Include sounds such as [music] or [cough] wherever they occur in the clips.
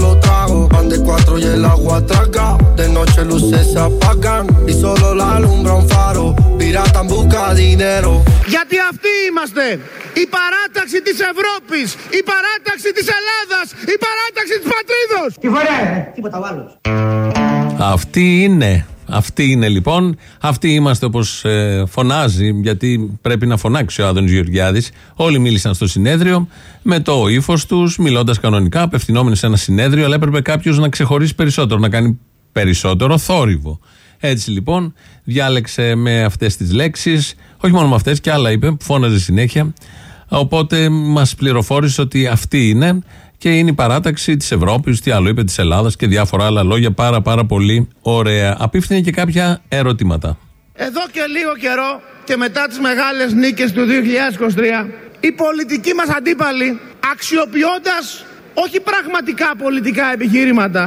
lo malo trago. Van de cuatro y el agua traga. De noche luces se apagan y solo la alumbra un faro. Pirata en busca dinero. Γιατί αυτοί είμαστε. Η παράταξη της Ευρώπης, η παράταξη της Ελλάδας, η παράταξη της πατρίδος. Τι φορέ, τίποτα άλλο. Αυτή είναι. Αυτή είναι λοιπόν. Αυτοί είμαστε όπως φωνάζει, γιατί πρέπει να φωνάξει ο Άδων Γεωργιάδης. Όλοι μίλησαν στο συνέδριο με το ύφος τους, μιλώντας κανονικά, απευθυνόμενοι σε ένα συνέδριο, αλλά έπρεπε κάποιος να ξεχωρίσει περισσότερο, να κάνει περισσότερο θόρυβο. Έτσι λοιπόν διάλεξε με αυτές τις λέξεις, όχι μόνο με αυτές και άλλα είπε, που φώναζε συνέχεια. Οπότε μας πληροφόρησε ότι αυτή είναι και είναι η παράταξη της Ευρώπης, τι άλλο είπε, της Ελλάδας και διάφορα άλλα λόγια. Πάρα πάρα πολύ ωραία. Απίφθηνε και κάποια ερωτήματα. Εδώ και λίγο καιρό και μετά τις μεγάλες νίκες του 2023 οι πολιτικοί μας αντίπαλοι αξιοποιώντας όχι πραγματικά πολιτικά επιχείρηματα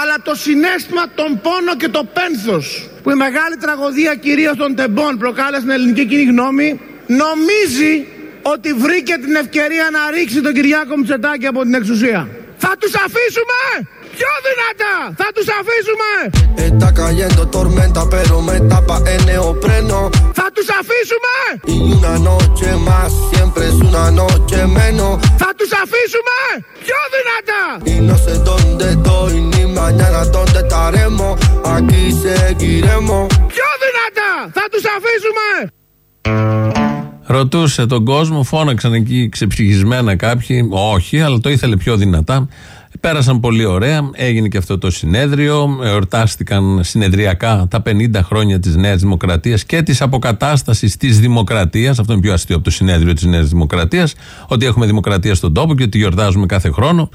αλλά το συνέστημα, τον πόνο και το πένθος που η μεγάλη τραγωδία κυρίως των τεμπών προκάλεσε στην ελληνική κοινή γνώμη νομίζει ότι βρήκε την ευκαιρία να ρίξει τον Κυριάκο Μητσοτάκη από την εξουσία. Θα τους αφήσουμε! Πιο δυνατά! Θα τους αφήσουμε! Está cayendo tormenta, pero me tapa el neopreno. Θα τους αφήσουμε! Y una noche más, siempre es una noche menos. Θα τους αφήσουμε! Πιο δυνατά! Y no sé dónde estoy, ni mañana dónde estaremos. Aquí seguiremos. Πιο δυνατά! Θα τους αφήσουμε! Ρωτούσε τον κόσμο, φώναξαν εκεί ξεψυχισμένα κάποιοι. Όχι, αλλά το ήθελε πιο δυνατά. Πέρασαν πολύ ωραία. Έγινε και αυτό το συνέδριο. Εορτάστηκαν συνεδριακά τα 50 χρόνια της Νέας Δημοκρατίας και της αποκατάστασης της Δημοκρατίας. Αυτό είναι πιο αστείο από το συνέδριο της Νέας Δημοκρατίας. Ότι έχουμε δημοκρατία στον τόπο και ότι γιορτάζουμε κάθε χρόνο.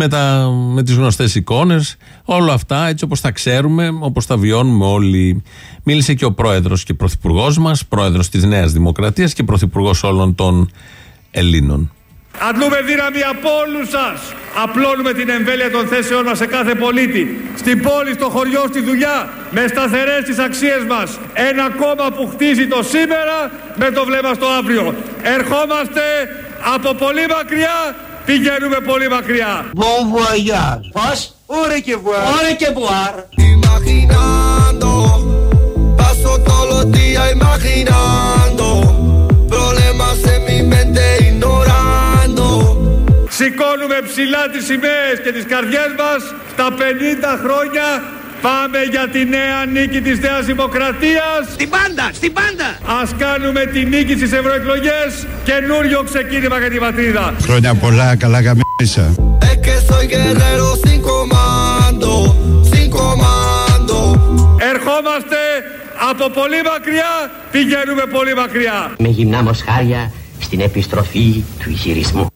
Με, τα, με τις γνωστές εικόνες όλα αυτά έτσι όπως τα ξέρουμε όπως τα βιώνουμε όλοι μίλησε και ο πρόεδρος και πρωθυπουργός μας πρόεδρος της Νέας Δημοκρατίας και πρωθυπουργός όλων των Ελλήνων Αντλούμε δύναμη από όλους σας. Απλώνουμε την εμβέλεια των θέσεών μας σε κάθε πολίτη. Στην πόλη, στο χωριό, στη δουλειά. Με σταθερές τις αξίες μας. Ένα κόμμα που χτίζει το σήμερα με το βλέμμα στο αύριο. Ερχόμαστε από πολύ μακριά. Πηγαίνουμε πολύ μακριά. Bon voyage. Πώς; Ωρε και βουάρ. Ωρε και βουάρ. Imaginando, paso todos los días imaginando. Problemas en mi mente ignorando. Σηκώνουμε ψηλά τις σημαίες και τις καρδιές μας. Στα 50 χρόνια πάμε για τη νέα νίκη της Νέας Δημοκρατίας. Στην πάντα, στην πάντα. Ας κάνουμε τη νίκη στις ευρωεκλογές. Καινούριο ξεκίνημα για την πατρίδα. Χρόνια πολλά, καλά καμίσα. Es que soy guerrero sin comando, sin comando. Ερχόμαστε από πολύ μακριά, πηγαίνουμε πολύ μακριά. με γυμνά μοσχάρια στην επιστροφή του ηγυρισμού.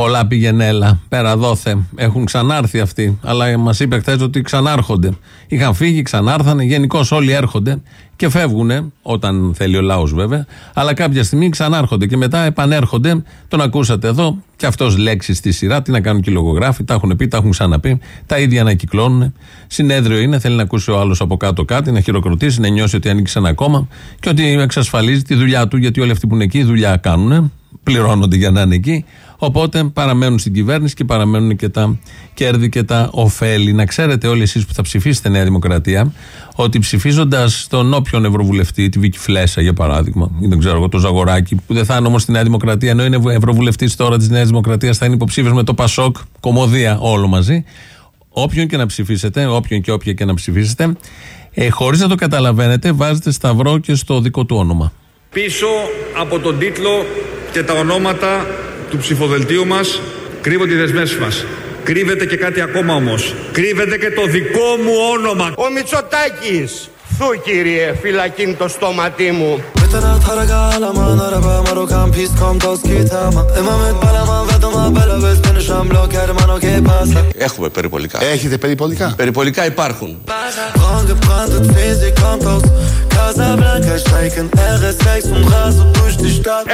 Πολλά πηγενέλα, πέρα δόθε. Έχουν ξανάρθει αυτοί. Αλλά μας είπε χθες ότι ξανάρχονται. Είχαν φύγει, ξανάρθανε. Γενικώς όλοι έρχονται και φεύγουν, όταν θέλει ο λαός βέβαια. Αλλά κάποια στιγμή ξανάρχονται και μετά επανέρχονται. Τον ακούσατε εδώ. Και αυτός λέξει στη σειρά. Τι να κάνουν και οι λογογράφοι. Τα έχουν πει, τα έχουν ξαναπεί. Τα ίδια να κυκλώνουν. Συνέδριο είναι. Θέλει να ακούσει ο άλλος από κάτω κάτι, να χειροκροτήσει, να νιώσει ότι ανοίξει ένα κόμμα και ότι εξασφαλίζει τη δουλειά του. Γιατί όλοι αυτοί που είναι εκεί δουλειά κάνουν. Πληρώνονται για να είναι εκεί. Οπότε παραμένουν στην κυβέρνηση και παραμένουν και τα κέρδη και τα ωφέλη. Να ξέρετε όλοι εσείς που θα ψηφίσετε Νέα Δημοκρατία, ότι ψηφίζοντας τον όποιον Ευρωβουλευτή, τη Βίκη Φλέσσα για παράδειγμα, ή δεν ξέρω εγώ, το Ζαγοράκι, που δεν θα είναι όμως στη Νέα Δημοκρατία, ενώ είναι Ευρωβουλευτής τώρα της Νέας Δημοκρατίας, θα είναι υποψήφιος με το Πασόκ, κομμωδία όλο μαζί. Όποιον και να ψηφίσετε, όποιον και όποια και να ψηφίσετε, ε, χωρίς να το καταλαβαίνετε, βάζετε σταυρό και στο δικό του όνομα. Πίσω από τον τίτλο και τα ονόματα του ψηφοδελτίου μας κρύβονται οι δεσμεύσεις μας. Κρύβεται και κάτι ακόμα όμως. Κρύβεται και το δικό μου όνομα. Ο Μητσοτάκης. Σου κύριε φυλακίν το στόματί μου. Έχουμε περιπολικά. Έχετε περιπολικά; Περιπολικά υπάρχουν.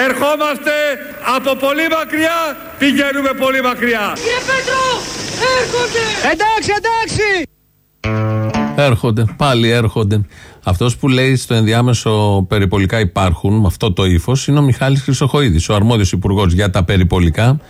Ερχόμαστε από πολύ μακριά Πηγαίνουμε πολύ μακριά. Κύριε Πέτρο έρχονται! Εντάξει εντάξει! Έρχονται, πάλι έρχονται. Αυτός που λέει στο ενδιάμεσο περιπολικά υπάρχουν, με αυτό το ύφος, είναι ο Μιχάλης Χρυσοχοίδης, ο αρμόδιος υπουργός για τα περιπολικά.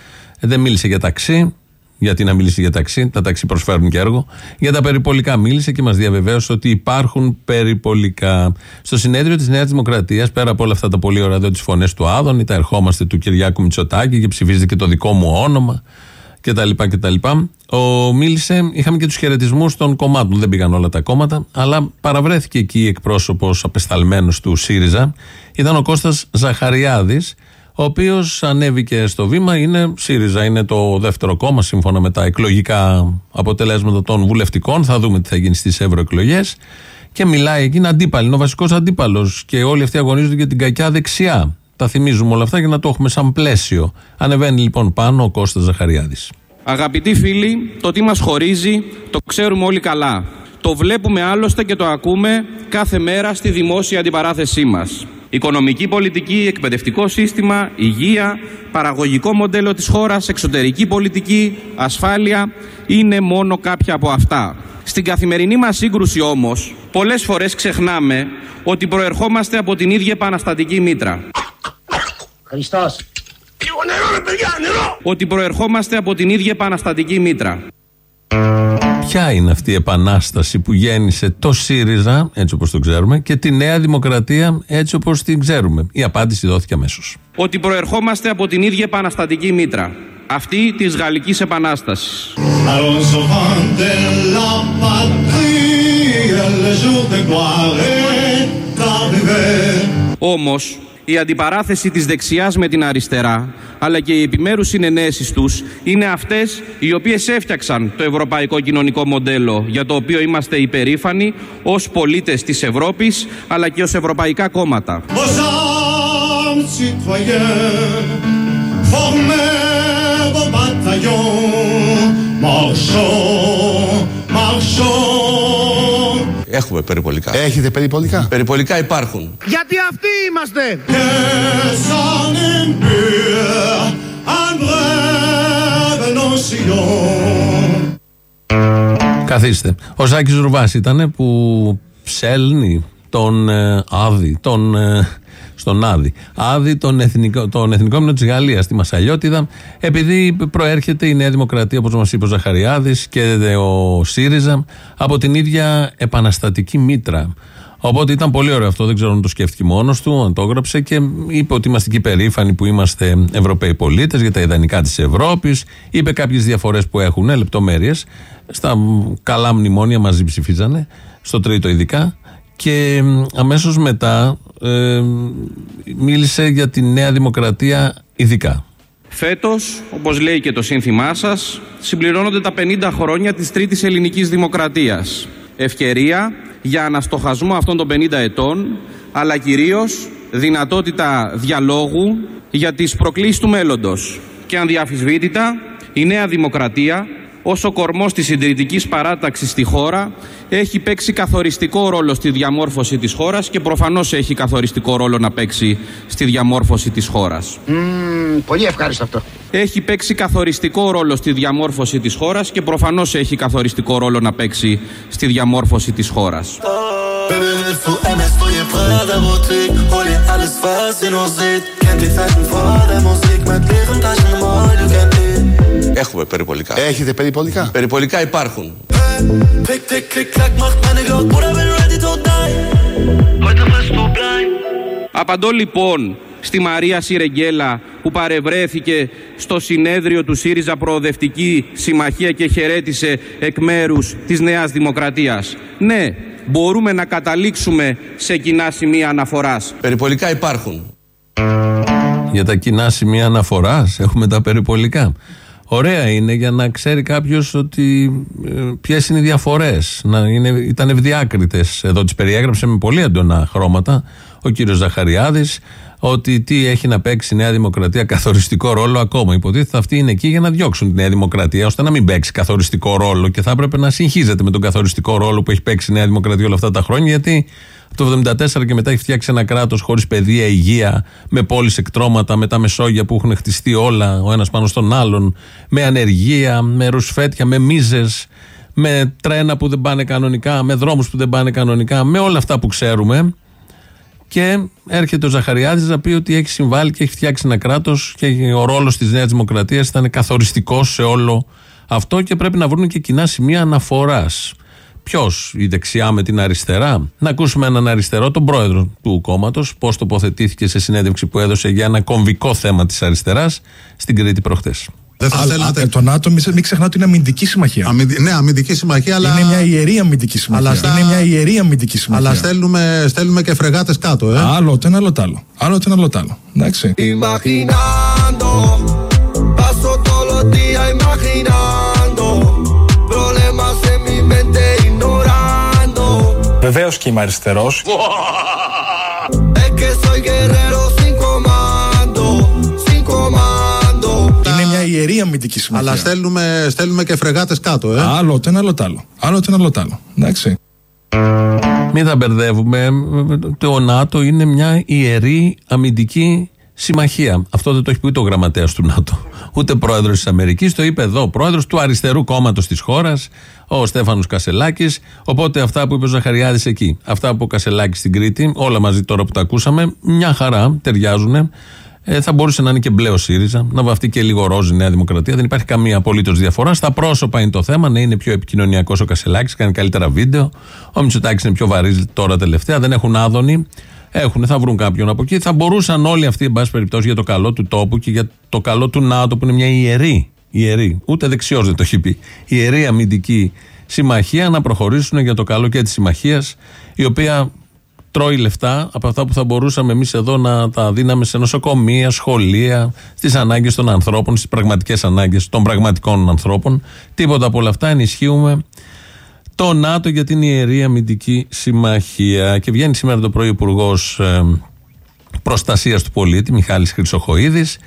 Ε, δεν μίλησε για ταξί, γιατί να μιλήσει για ταξί, τα ταξί προσφέρουν και έργο. Για τα περιπολικά μίλησε και μας διαβεβαίωσε ότι υπάρχουν περιπολικά. Στο συνέδριο της Νέας Δημοκρατίας, πέρα από όλα αυτά τα πολύ ωραία εδώ τις φωνές του Άδωνη, τα ερχόμαστε του Κυριάκου Μητσοτάκη και ψηφίζεται και το δικό μου όνομα κτλ. κτλ. Ο, μίλησε, είχαμε και τους χαιρετισμούς των κομμάτων. Δεν πήγαν όλα τα κόμματα, αλλά παραβρέθηκε εκεί εκπρόσωπος απεσταλμένος του ΣΥΡΙΖΑ. Ήταν ο Κώστας Ζαχαριάδης, ο οποίος ανέβηκε στο βήμα. Είναι ΣΥΡΙΖΑ, είναι το δεύτερο κόμμα σύμφωνα με τα εκλογικά αποτελέσματα των βουλευτικών. Θα δούμε τι θα γίνει στις ευρωεκλογές. Και μιλάει εκεί, είναι αντίπαλο, είναι ο βασικός αντίπαλος. Και όλοι αυτοί αγωνίζονται για την κακιά δεξιά. Τα θυμίζουμε όλα αυτά για να το έχουμε σαν πλαίσιο. Ανεβαίνει λοιπόν πάνω ο Κώστας Ζαχαριάδης. Αγαπητοί φίλοι, το τι μας χωρίζει το ξέρουμε όλοι καλά. Το βλέπουμε άλλωστε και το ακούμε κάθε μέρα στη δημόσια αντιπαράθεσή μας. Οικονομική πολιτική, εκπαιδευτικό σύστημα, υγεία, παραγωγικό μοντέλο της χώρας, εξωτερική πολιτική, ασφάλεια είναι μόνο κάποια από αυτά. Στην καθημερινή μας σύγκρουση όμως, πολλές φορές ξεχνάμε ότι προερχόμαστε από την ίδια επαναστατική μήτρα. Χριστός. Λίγο νερό ρε παιδιά, νερό! Ότι προερχόμαστε από την ίδια επαναστατική μήτρα. Ποια είναι αυτή η επανάσταση που γέννησε το ΣΥΡΙΖΑ, έτσι όπως το ξέρουμε, και τη Νέα Δημοκρατία, έτσι όπως την ξέρουμε; Η απάντηση δόθηκε αμέσως. Ότι προερχόμαστε από την ίδια επαναστατική μήτρα. Αυτή της Γαλλικής Επανάστασης. Όμως, η αντιπαράθεση της δεξιάς με την αριστερά, αλλά και οι επιμέρους συνενέσεις τους, είναι αυτές οι οποίες έφτιαξαν το ευρωπαϊκό κοινωνικό μοντέλο, για το οποίο είμαστε υπερήφανοι ως πολίτες της Ευρώπης, αλλά και ως ευρωπαϊκά κόμματα. Έχουμε περιπολικά. Έχετε περιπολικά; Περιπολικά υπάρχουν. Γιατί αυτοί είμαστε! Καθίστε. Ο Σάκης Ρουβάς ήταν που ψέλνει τον ε, Άδη, τον, ε, στον Άδη. Άδη, τον εθνικό, τον εθνικό μήνο της Γαλλίας, στη Μασαλιώτιδα, επειδή προέρχεται η Νέα Δημοκρατία, όπως μας είπε ο Ζαχαριάδης και ο ΣΥΡΙΖΑ, από την ίδια επαναστατική μήτρα. Οπότε ήταν πολύ ωραίο αυτό. Δεν ξέρω αν το σκέφτηκε μόνος του, αν το έγραψε και είπε ότι είμαστε και περήφανοι που είμαστε Ευρωπαίοι πολίτες για τα ιδανικά της Ευρώπης. Είπε κάποιες διαφορές που έχουν, λεπτομέρειες. Στα καλά μνημόνια μαζί ψηφίζανε, στο τρίτο ειδικά. Και αμέσως μετά ε, μίλησε για τη Νέα Δημοκρατία ειδικά. Φέτος, όπως λέει και το σύνθημά σας, συμπληρώνονται τα 50 χρόνια της Τρίτης Ελληνικής Δημοκρατίας. Ευκαιρία για αναστοχασμό αυτών των 50 ετών, αλλά κυρίως δυνατότητα διαλόγου για τις προκλήσεις του μέλλοντος. Και ανδιαφυσβήτητα, η Νέα Δημοκρατία, ως ο κορμός της συντηρητικής παράταξης στη χώρα, έχει παίξει καθοριστικό ρόλο στη διαμόρφωση της χώρας και προφανώς έχει καθοριστικό ρόλο να παίξει στη διαμόρφωση της χώρας. πολύ ευχάριστο αυτό. Έχει παίξει καθοριστικό ρόλο στη διαμόρφωση της χώρας και προφανώς έχει καθοριστικό ρόλο να παίξει στη διαμόρφωση της χώρας. Έχουμε περιπολικά. Έχετε περιπολικά; Περιπολικά υπάρχουν. Απαντώ λοιπόν στη Μαρία Σιρεγγέλα που παρευρέθηκε στο συνέδριο του ΣΥΡΙΖΑ Προοδευτική Συμμαχία και χαιρέτησε εκ μέρους της Νέας Δημοκρατίας. Ναι, μπορούμε να καταλήξουμε σε κοινά σημεία αναφοράς. Περιπολικά υπάρχουν. Για τα κοινά σημεία αναφοράς έχουμε τα περιπολικά. Ωραία είναι για να ξέρει κάποιος ότι ε, ποιες είναι οι διαφορές. Να είναι, ήταν ευδιάκριτες. Εδώ τις περιέγραψε με πολύ έντονα χρώματα ο κύριος Ζαχαριάδης. Ότι τι έχει να παίξει η Νέα Δημοκρατία καθοριστικό ρόλο ακόμα. Υποτίθεται αυτοί είναι εκεί για να διώξουν τη Νέα Δημοκρατία, ώστε να μην παίξει καθοριστικό ρόλο και θα έπρεπε να συγχύζεται με τον καθοριστικό ρόλο που έχει παίξει η Νέα Δημοκρατία όλα αυτά τα χρόνια. Γιατί το 1974 και μετά έχει φτιάξει ένα κράτος χωρίς παιδεία, υγεία, με πόλεις εκτρώματα, με τα Μεσόγεια που έχουν χτιστεί όλα ο ένας πάνω στον άλλον, με ανεργία, με ρουσφέτια, με μίζες, με τρένα που δεν πάνε κανονικά, με δρόμους που δεν πάνε κανονικά, με όλα αυτά που ξέρουμε. Και έρχεται ο Ζαχαριάδης να πει ότι έχει συμβάλει και έχει φτιάξει ένα κράτος και ο ρόλος της Νέας Δημοκρατίας ήταν καθοριστικός σε όλο αυτό και πρέπει να βρουν και κοινά σημεία αναφοράς. Ποιος, η δεξιά με την αριστερά; Να ακούσουμε έναν αριστερό, τον πρόεδρο του κόμματος, πώς τοποθετήθηκε σε συνέντευξη που έδωσε για ένα κομβικό θέμα της αριστεράς στην Κρήτη προχθέ. Δεν θα Α, θέλατε. α, το ΝΑΤΟ, μην, μην ξεχνάτε ότι είναι αμυντική συμμαχία. Αμυντι- Ναι, αμυντική συμμαχία, αλλά. Είναι μια ιερή αμυντική συμμαχία. Αλλά στα- Είναι μια ιερή αμυντική συμμαχία. Αλλά στέλνουμε, στέλνουμε και φρεγάτες κάτω, ε. Άλλο το ένα, άλλο το άλλο. Άλλο το ένα, άλλο το άλλο. Εντάξει. Imaginando, paso todos los días imaginando, problemas en mi mente ignorando. Βεβαίως και είμαι αριστερός. [laughs] Es que soy guerrero ιερή αμυντική συμμαχία. Αλλά στέλνουμε, στέλνουμε και φρεγάτες κάτω, ε. Άλλο το ένα, άλλο το άλλο. Άλλο το ένα, άλλο το άλλο. Εντάξει. Μην τα μπερδεύουμε. Το ΝΑΤΟ είναι μια ιερή αμυντική συμμαχία. Αυτό δεν το έχει πει ούτε ο γραμματέας του ΝΑΤΟ, ούτε πρόεδρος της Αμερικής. Το είπε εδώ ο πρόεδρος του αριστερού κόμματος της χώρας, ο Στέφανος Κασελάκης. Οπότε αυτά που είπε ο Ζαχαριάδης εκεί, αυτά που είπε ο Κασελάκης στην Κρήτη, όλα μαζί τώρα που τα ακούσαμε, μια χαρά ταιριάζουν. Ε, θα μπορούσε να είναι και μπλε ο ΣΥΡΙΖΑ, να βαφτεί και λίγο ροζ η Νέα Δημοκρατία. Δεν υπάρχει καμία απολύτως διαφορά. Στα πρόσωπα είναι το θέμα, να είναι πιο επικοινωνιακός ο Κασελάκης, κάνει καλύτερα βίντεο. Ο Μητσοτάκης είναι πιο βαρύς τώρα τελευταία, δεν έχουν άδωνη. Έχουν, θα βρουν κάποιον από εκεί. Θα μπορούσαν όλοι αυτοί, εν πάση περιπτώσει, για το καλό του τόπου και για το καλό του ΝΑΤΟ, που είναι μια ιερή, ιερή ούτε δεξιός δεν το έχει πει, ιερή αμυντική συμμαχία, να προχωρήσουν για το καλό και της συμμαχίας, η οποία τρώει λεφτά από αυτά που θα μπορούσαμε εμείς εδώ να τα δίναμε σε νοσοκομεία, σχολεία, στις ανάγκες των ανθρώπων, στις πραγματικές ανάγκες των πραγματικών ανθρώπων. Τίποτα από όλα αυτά ενισχύουμε το ΝΑΤΟ για την Ιερή Αμυντική Συμμαχία. Και βγαίνει σήμερα το πρωί ο Υπουργός Προστασίας του Πολίτη, Μιχάλης Χρυσοχοίδης,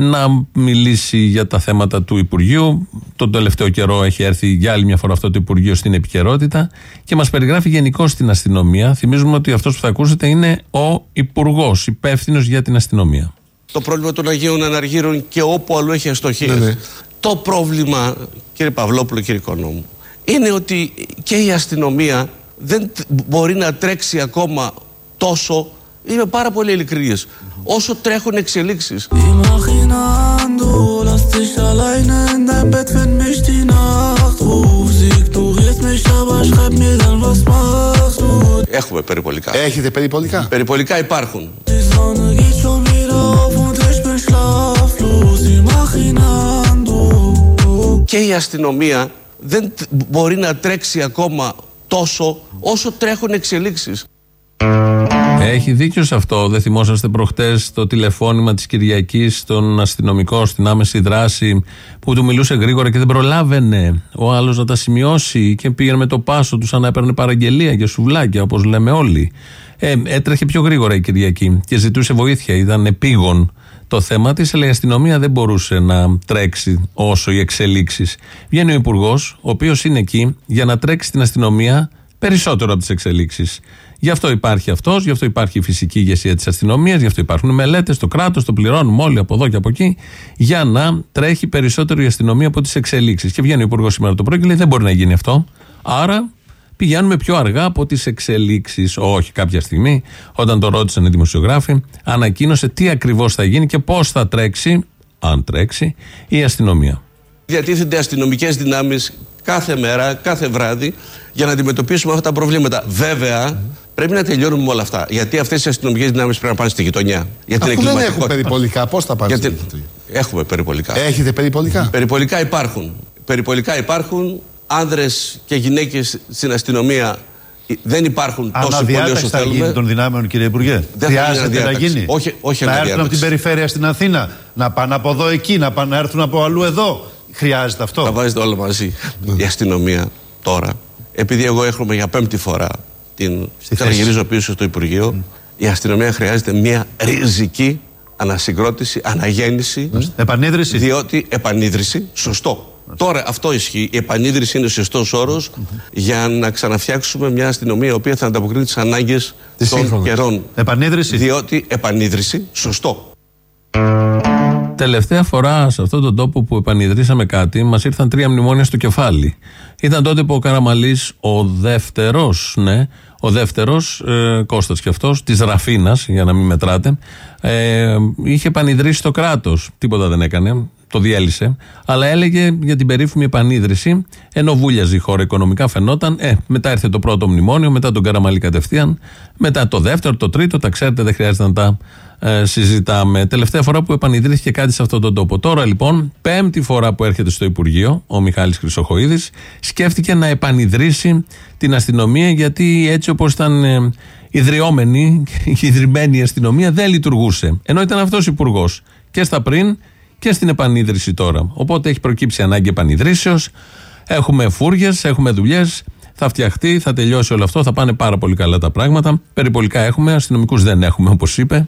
να μιλήσει για τα θέματα του Υπουργείου. Τον τελευταίο καιρό έχει έρθει για άλλη μια φορά αυτό το Υπουργείο στην επικαιρότητα και μας περιγράφει γενικώ την αστυνομία. Θυμίζουμε ότι αυτός που θα ακούσετε είναι ο Υπουργός, υπεύθυνος για την αστυνομία. Το πρόβλημα των Αγίων Αναργύρων και όπου αλλού έχει αστοχίες. Ναι, ναι. Το πρόβλημα, κύριε Παυλόπουλο, κύριε Οικονόμου, είναι ότι και η αστυνομία δεν τ- μπορεί να τρέξει ακόμα τόσο. Είμαι πάρα πολύ ειλικρινής. Όσο τρέχουν εξελίξεις. Έχουμε περιπολικά. Έχετε περιπολικά; Περιπολικά υπάρχουν. Και η αστυνομία δεν μπορεί να τρέξει ακόμα τόσο όσο τρέχουν εξελίξεις. Έχει δίκιο σε αυτό. Δεν θυμόσαστε προχτές το τηλεφώνημα της Κυριακής στον αστυνομικό στην άμεση δράση που του μιλούσε γρήγορα και δεν προλάβαινε ο άλλος να τα σημειώσει και πήγαινε με το πάσο του σαν να έπαιρνε παραγγελία για σουβλάκια, όπως λέμε όλοι. Ε, έτρεχε πιο γρήγορα η Κυριακή και ζητούσε βοήθεια. Ήταν επίγον το θέμα της, αλλά η αστυνομία δεν μπορούσε να τρέξει όσο οι εξελίξεις. Βγαίνει ο Υπουργός, ο οποίος είναι εκεί για να τρέξει την αστυνομία περισσότερο από τις εξελίξεις. Γι' αυτό υπάρχει αυτός, γι' αυτό υπάρχει η φυσική ηγεσία της αστυνομίας, γι' αυτό υπάρχουν μελέτες, το κράτος, το πληρώνουμε όλοι από εδώ και από εκεί, για να τρέχει περισσότερο η αστυνομία από τις εξελίξεις. Και βγαίνει ο Υπουργός σήμερα το πρωί και λέει: Δεν μπορεί να γίνει αυτό. Άρα πηγαίνουμε πιο αργά από τις εξελίξεις. Όχι, κάποια στιγμή, όταν το ρώτησαν οι δημοσιογράφοι, ανακοίνωσε τι ακριβώς θα γίνει και πώς θα τρέξει, αν τρέξει, η αστυνομία. Διατίθενται αστυνομικές δυνάμεις κάθε μέρα, κάθε βράδυ για να αντιμετωπίσουμε αυτά τα προβλήματα. Βέβαια, πρέπει να τελειώνουμε με όλα αυτά. Γιατί αυτές οι αστυνομικές δυνάμεις πρέπει να πάνε στη γειτονιά. Για την Αφού δεν έχουν εγκληματικότητα. περιπολικά, πώς θα πάνε. Για στην την- γειτονιά; Έχουμε περιπολικά. Έχετε περιπολικά; Περιπολικά υπάρχουν. Περιπολικά υπάρχουν. Άνδρες και γυναίκες στην αστυνομία ε, δεν υπάρχουν τόσο πολύ όσο Αναδιάταξη θα γίνει θέλουμε. των δυνάμεων, κύριε Υπουργέ. Δεν θα γίνει Χρειάζεται να αναδιάταξη. γίνει. Όχι- όχι να έρθουν από αναδιάταξη. την περιφέρεια στην Αθήνα, να πάνε από εδώ εκεί, να, πάνε, να έρθουν από αλλού εδώ. Χρειάζεται αυτό. Τα βάζετε όλα μαζί. Η αστυνομία τώρα, επειδή εγώ έρχομαι για πέμπτη φορά την Στη θέση. ξαναγυρίζω πίσω στο Υπουργείο, η αστυνομία χρειάζεται μια ριζική ανασυγκρότηση, αναγέννηση. Επανίδρυση. Διότι επανίδρυση, σωστό. Τώρα αυτό ισχύει. Η επανίδρυση είναι ο σωστός όρος για να ξαναφτιάξουμε μια αστυνομία η οποία θα ανταποκρίνει τις ανάγκες των σύγχρονες. καιρών. Επανίδρυση. Διότι επανίδρυση, σωστό. Τελευταία φορά σε αυτόν τον τόπο που επανειδρύσαμε κάτι, μας ήρθαν τρία μνημόνια στο κεφάλι. Ήταν τότε που ο Καραμαλής, ο δεύτερος, ναι, ο δεύτερος, ε, Κώστας και αυτός, της Ραφίνας, για να μην μετράτε, ε, είχε επανειδρύσει το κράτος. Τίποτα δεν έκανε, το διέλυσε. Αλλά έλεγε για την περίφημη επανίδρυση, ενώ βούλιαζε η χώρα οικονομικά, φαινόταν. Ε, μετά ήρθε το πρώτο μνημόνιο, μετά τον Καραμαλή κατευθείαν, μετά το δεύτερο, το τρίτο, τα ξέρετε, δεν χρειάζεται να τα ε, συζητάμε. Τελευταία φορά που επανειδρύθηκε κάτι σε αυτόν τον τόπο. Τώρα λοιπόν, πέμπτη φορά που έρχεται στο Υπουργείο, ο Μιχάλης Χρυσοχοίδης, σκέφτηκε να επανειδρύσει την αστυνομία γιατί έτσι όπως ήταν ε, ιδρυόμενη, [laughs] η ιδρυμένη αστυνομία δεν λειτουργούσε. Ενώ ήταν αυτός υπουργός και στα πριν και στην επανίδρυση τώρα. Οπότε έχει προκύψει ανάγκη επανειδρύσεως, έχουμε φούργες, έχουμε δουλειές, θα φτιαχτεί, θα τελειώσει όλο αυτό, θα πάνε πάρα πολύ καλά τα πράγματα. Περιπολικά έχουμε, αστυνομικούς δεν έχουμε όπως είπε.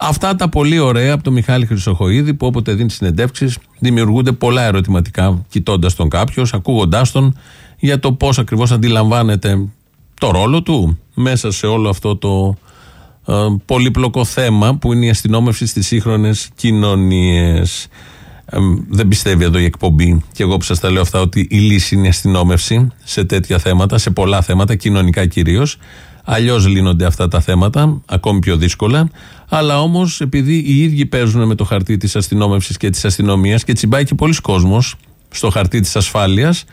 Αυτά τα πολύ ωραία από τον Μιχάλη Χρυσοχοίδη που όποτε δίνει συνεντεύξεις δημιουργούνται πολλά ερωτηματικά κοιτώντας τον κάποιος, ακούγοντάς τον για το πώς ακριβώς αντιλαμβάνεται το ρόλο του μέσα σε όλο αυτό το ε, πολύπλοκο θέμα που είναι η αστυνόμευση στις σύγχρονες κοινωνίες. Ε, δεν πιστεύει εδώ η εκπομπή και εγώ που σας τα λέω αυτά ότι η λύση είναι η αστυνόμευση σε τέτοια θέματα, σε πολλά θέματα, κοινωνικά κυρίως. Αλλιώς λύνονται αυτά τα θέματα, ακόμη πιο δύσκολα. Αλλά όμως, επειδή οι ίδιοι παίζουν με το χαρτί της αστυνόμευσης και της αστυνομίας και τσιμπάει και πολλοί κόσμος στο χαρτί της ασφάλειας ε,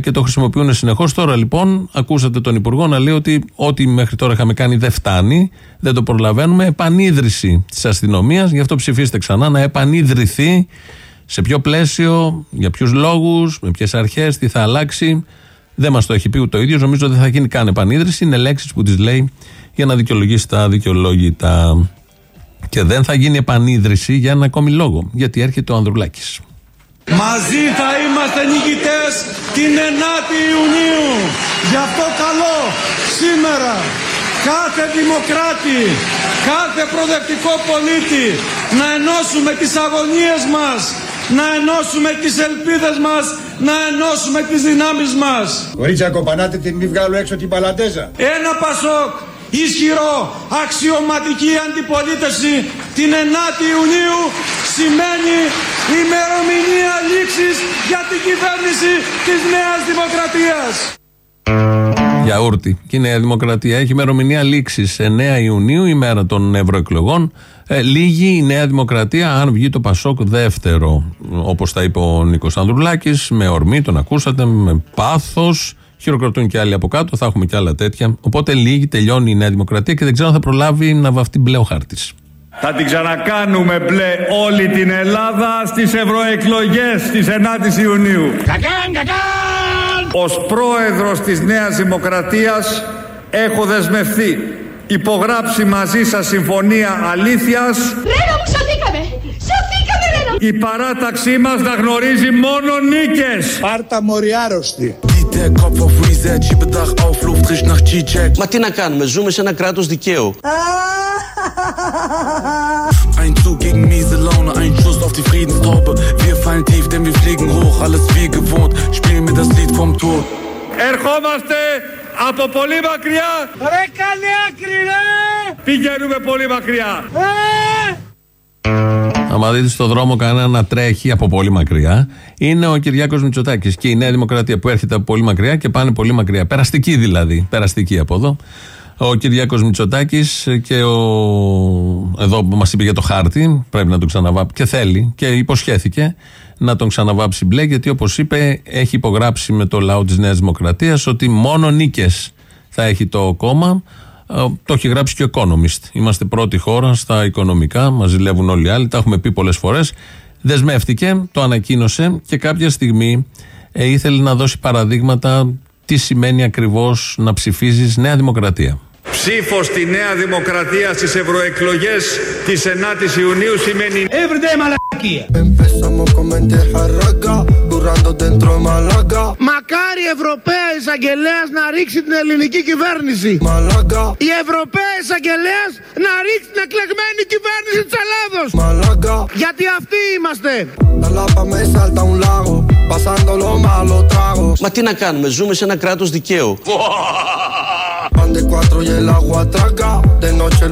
και το χρησιμοποιούν συνεχώς. Τώρα λοιπόν, ακούσατε τον Υπουργό να λέει ότι ό,τι μέχρι τώρα είχαμε κάνει δεν φτάνει, δεν το προλαβαίνουμε. Επανίδρυση της αστυνομίας, γι' αυτό ψηφίστε ξανά, να επανίδρυθεί σε ποιο πλαίσιο, για ποιους λόγους, με ποιες αρχές, τι θα αλλάξει. Δεν μας το έχει πει ούτε ο ίδιος. Νομίζω δεν θα γίνει καν επανίδρυση. Είναι λέξεις που τις λέει για να δικαιολογήσει τα δικαιολόγητα. Και δεν θα γίνει επανίδρυση για ένα ακόμη λόγο. Γιατί έρχεται ο Ανδρουλάκης. Μαζί θα είμαστε νικητές την 9η Ιουνίου. Γι' αυτό καλό σήμερα κάθε δημοκράτη, κάθε προδευτικό πολίτη να ενώσουμε τις αγωνίες μας, να ενώσουμε τις ελπίδες μας, να ενώσουμε τις δυνάμεις μας. Κορίτσια κοπανάτε την μη βγάλω έξω την παλαντέζα. Ένα Πασόκ, ισχυρό, αξιωματική αντιπολίτευση την 9η Ιουνίου σημαίνει ημερομηνία λήξης για την κυβέρνηση της Νέας Δημοκρατίας. Γιαούρτι. Και η Νέα Δημοκρατία έχει ημερομηνία λήξης 9 Ιουνίου, ημέρα των ευρωεκλογών. Ε, λίγη η Νέα Δημοκρατία, αν βγει το Πασόκ δεύτερο. Όπως τα είπε ο Νίκος Ανδρουλάκης, με ορμή, τον ακούσατε, με πάθος. Χειροκροτούν και άλλοι από κάτω, θα έχουμε και άλλα τέτοια. Οπότε λίγη τελειώνει η Νέα Δημοκρατία και δεν ξέρω αν θα προλάβει να βαφτεί μπλε ο χάρτης. Θα την ξανακάνουμε μπλε όλη την Ελλάδα στις ευρωεκλογές της 9ης Ιουνίου. Κακάν, κακάν! Ως πρόεδρος της Νέας Δημοκρατίας έχω δεσμευθεί υπογράψει μαζί σας συμφωνία αλήθειας Ρένο μου σωθήκαμε! Σωθήκαμε Ρένο! η παράταξή μας να γνωρίζει μόνο νίκες. Πάρτα μοριάρωστη. Der Kopf auf Reset, Schiebedach auf, Luft riecht nach G-Check. Μα τι να κάνουμε, ζούμε σε ένα κράτος δικαίου. Ein Zug gegen miese Laune, ein Schuss auf die Friedenstaube. Wir fallen tief, denn wir fliegen hoch, alles wie gewohnt. Spielen mir das Lied vom Tod. Ερχόμαστε από πολύ μακριά. Ρε καλή άκρη ρε! Πηγαίνουμε πολύ μακριά. Άμα δείτε στον δρόμο κανένα να τρέχει από πολύ μακριά, είναι ο Κυριάκος Μητσοτάκης και η Νέα Δημοκρατία που έρχεται από πολύ μακριά και πάνε πολύ μακριά. Περαστική δηλαδή. Περαστική από εδώ. Ο Κυριάκος Μητσοτάκης και ο. Εδώ που μας είπε για το χάρτη, πρέπει να τον ξαναβάψει και θέλει και υποσχέθηκε να τον ξαναβάψει μπλε, γιατί όπως είπε, έχει υπογράψει με το λαό της Νέας Δημοκρατίας ότι μόνο νίκες θα έχει το κόμμα. Ε, Το έχει γράψει και ο Economist. Είμαστε πρώτη χώρα στα οικονομικά, μας ζηλεύουν όλοι οι άλλοι, τα έχουμε πει πολλές φορές. Δεσμεύτηκε, το ανακοίνωσε και κάποια στιγμή ε, ήθελε να δώσει παραδείγματα τι σημαίνει ακριβώς να ψηφίζεις Νέα Δημοκρατία. Ψήφος στη Νέα Δημοκρατία στις ευρωεκλογές της 9ης Ιουνίου σημαίνει Everyday μαλακία. Empezamos con mente jarraca, currando dentro de Málaga. Μακάρι Ευρωπαία εισαγγελέας να ρίξει την ελληνική κυβέρνηση. Málaga, Η Ευρωπαία εισαγγελέας να ρίξει την εκλεγμένη κυβέρνηση της Ελλάδος. Málaga. Γιατί αυτοί είμαστε. La lapa me salta a un lago, pasando los malos tragos. Μα τι να κάνουμε, ζούμε σε ένα κράτος δικαίου de cuatro y el agua traga. De noche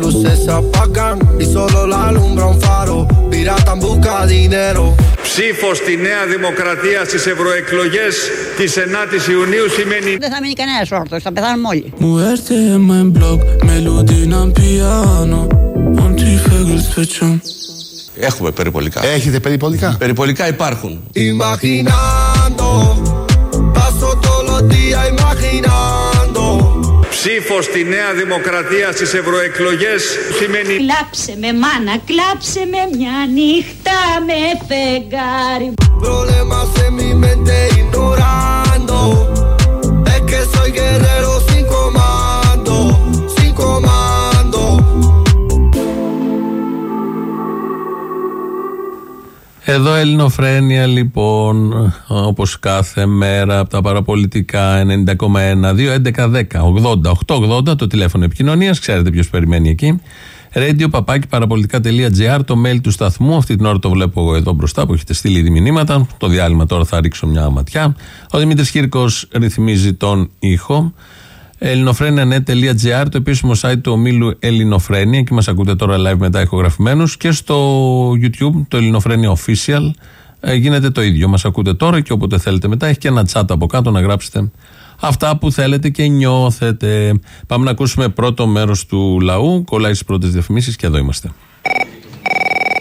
Ψήφος στη Νέα Δημοκρατία στις ευρωεκλογές της 9η Ιουνίου σημαίνει. Δεν θα μείνει κανένας όρθιος, θα πεθάνουμε όλοι. Μου έρθε ένα μπλοκ, με λουτίνα πιάνο. Αντίφεγγλσπέτσο. Έχουμε περιπολικά. Έχετε περιπολικά; Περιπολικά υπάρχουν. Ψήφος στη Νέα Δημοκρατία στις ευρωεκλογές σημαίνει Κλάψε με μάνα, κλάψε με μια νύχτα με φεγγάρι. Problemas en mi mente ignorando. Es que soy guerrero Εδώ Ελληνοφρένια λοιπόν, όπως κάθε μέρα από τα παραπολιτικά 90,1, 2, 11, 10, 80, 880 το τηλέφωνο επικοινωνίας, ξέρετε ποιος περιμένει εκεί. Radio παπάκι παραπολιτικά.gr, το mail του σταθμού. Αυτή την ώρα το βλέπω εγώ εδώ μπροστά που έχετε στείλει ήδη μηνύματα. Το διάλειμμα τώρα θα ρίξω μια ματιά. Ο Δημήτρης Κύρκος ρυθμίζει τον ήχο. ελληνοφρένια.net.gr, το επίσημο site του ομίλου Ελληνοφρένια. Εκεί μας ακούτε τώρα live μετά ηχογραφημένους. Και στο YouTube, το Ελληνοφρένια Official, ε, γίνεται το ίδιο. Μας ακούτε τώρα και όποτε θέλετε μετά. Έχει και ένα chat από κάτω να γράψετε αυτά που θέλετε και νιώθετε. Πάμε να ακούσουμε πρώτο μέρος του λαού. Κολλάει στις πρώτες διαφημίσεις και εδώ είμαστε.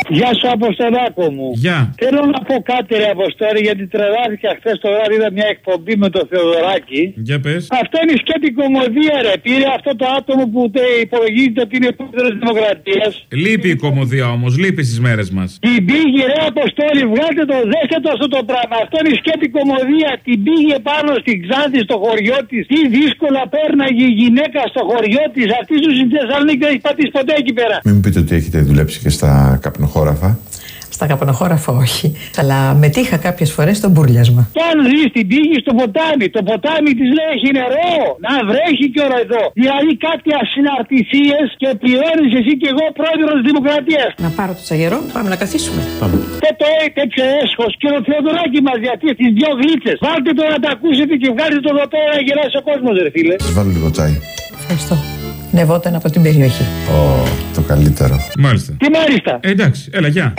Γεια σου, Αποστολάκο μου. Γεια. Θέλω να πω κάτι, ρε Αποστόλη, γιατί τρελάθηκα χθες το βράδυ. Είδα μια εκπομπή με το Θεοδωράκι. Για πες. Αυτό είναι σκέτη κομμωδία, ρε. Πήρε αυτό το άτομο που τε, υπολογίζεται ότι είναι πρόεδρος της Δημοκρατίας. Λείπει η κομμωδία όμως, λείπει στις μέρες μας. Την πήγε, ρε Αποστόλη, βγάλτε το, δέστε το αυτό το πράγμα. Αυτό είναι σκέτη κομμωδία. Την πήγε πάνω στην Ξάνθη, στο χωριό της. Τι δύσκολα πέρναγε η γυναίκα στο χωριό της. Αυτή σου στην Θεσσαλονίκη δεν έχει πατήσει ποτέ εκεί πέρα. Μην μου πείτε ότι έχετε δουλέψει και στα καπνοχώραφα. Στα καπνοχώραφα όχι. Αλλά μετήχα κάποιες φορές στο μπουρλιασμα. Και αν ζεις στην πηγή στο ποτάμι, το ποτάμι της λέει έχει νερό. Να βρέχει και ώρα εδώ. Δηλαδή κάτι ασυναρτησίες και πληρώνεις εσύ και εγώ πρόεδρος της Δημοκρατίας. Να πάρω το τσαγερό, πάμε να καθίσουμε. Και το ε, τέτοιο έσχος και το Θεοδωράκι μας γιατί τι δυο γλίτσες. Βάλτε το να τα ακούσετε και βγάλετε το εδώ πέρα να γελάσει ο κόσμος, ρε φίλε. Σας βάλω λίγο τσάι. Ευχαριστώ. Νευόταν από την περιοχή. Ω, το καλύτερο. Μάλιστα. Τι μάλιστα. Ε, εντάξει, έλα, γεια.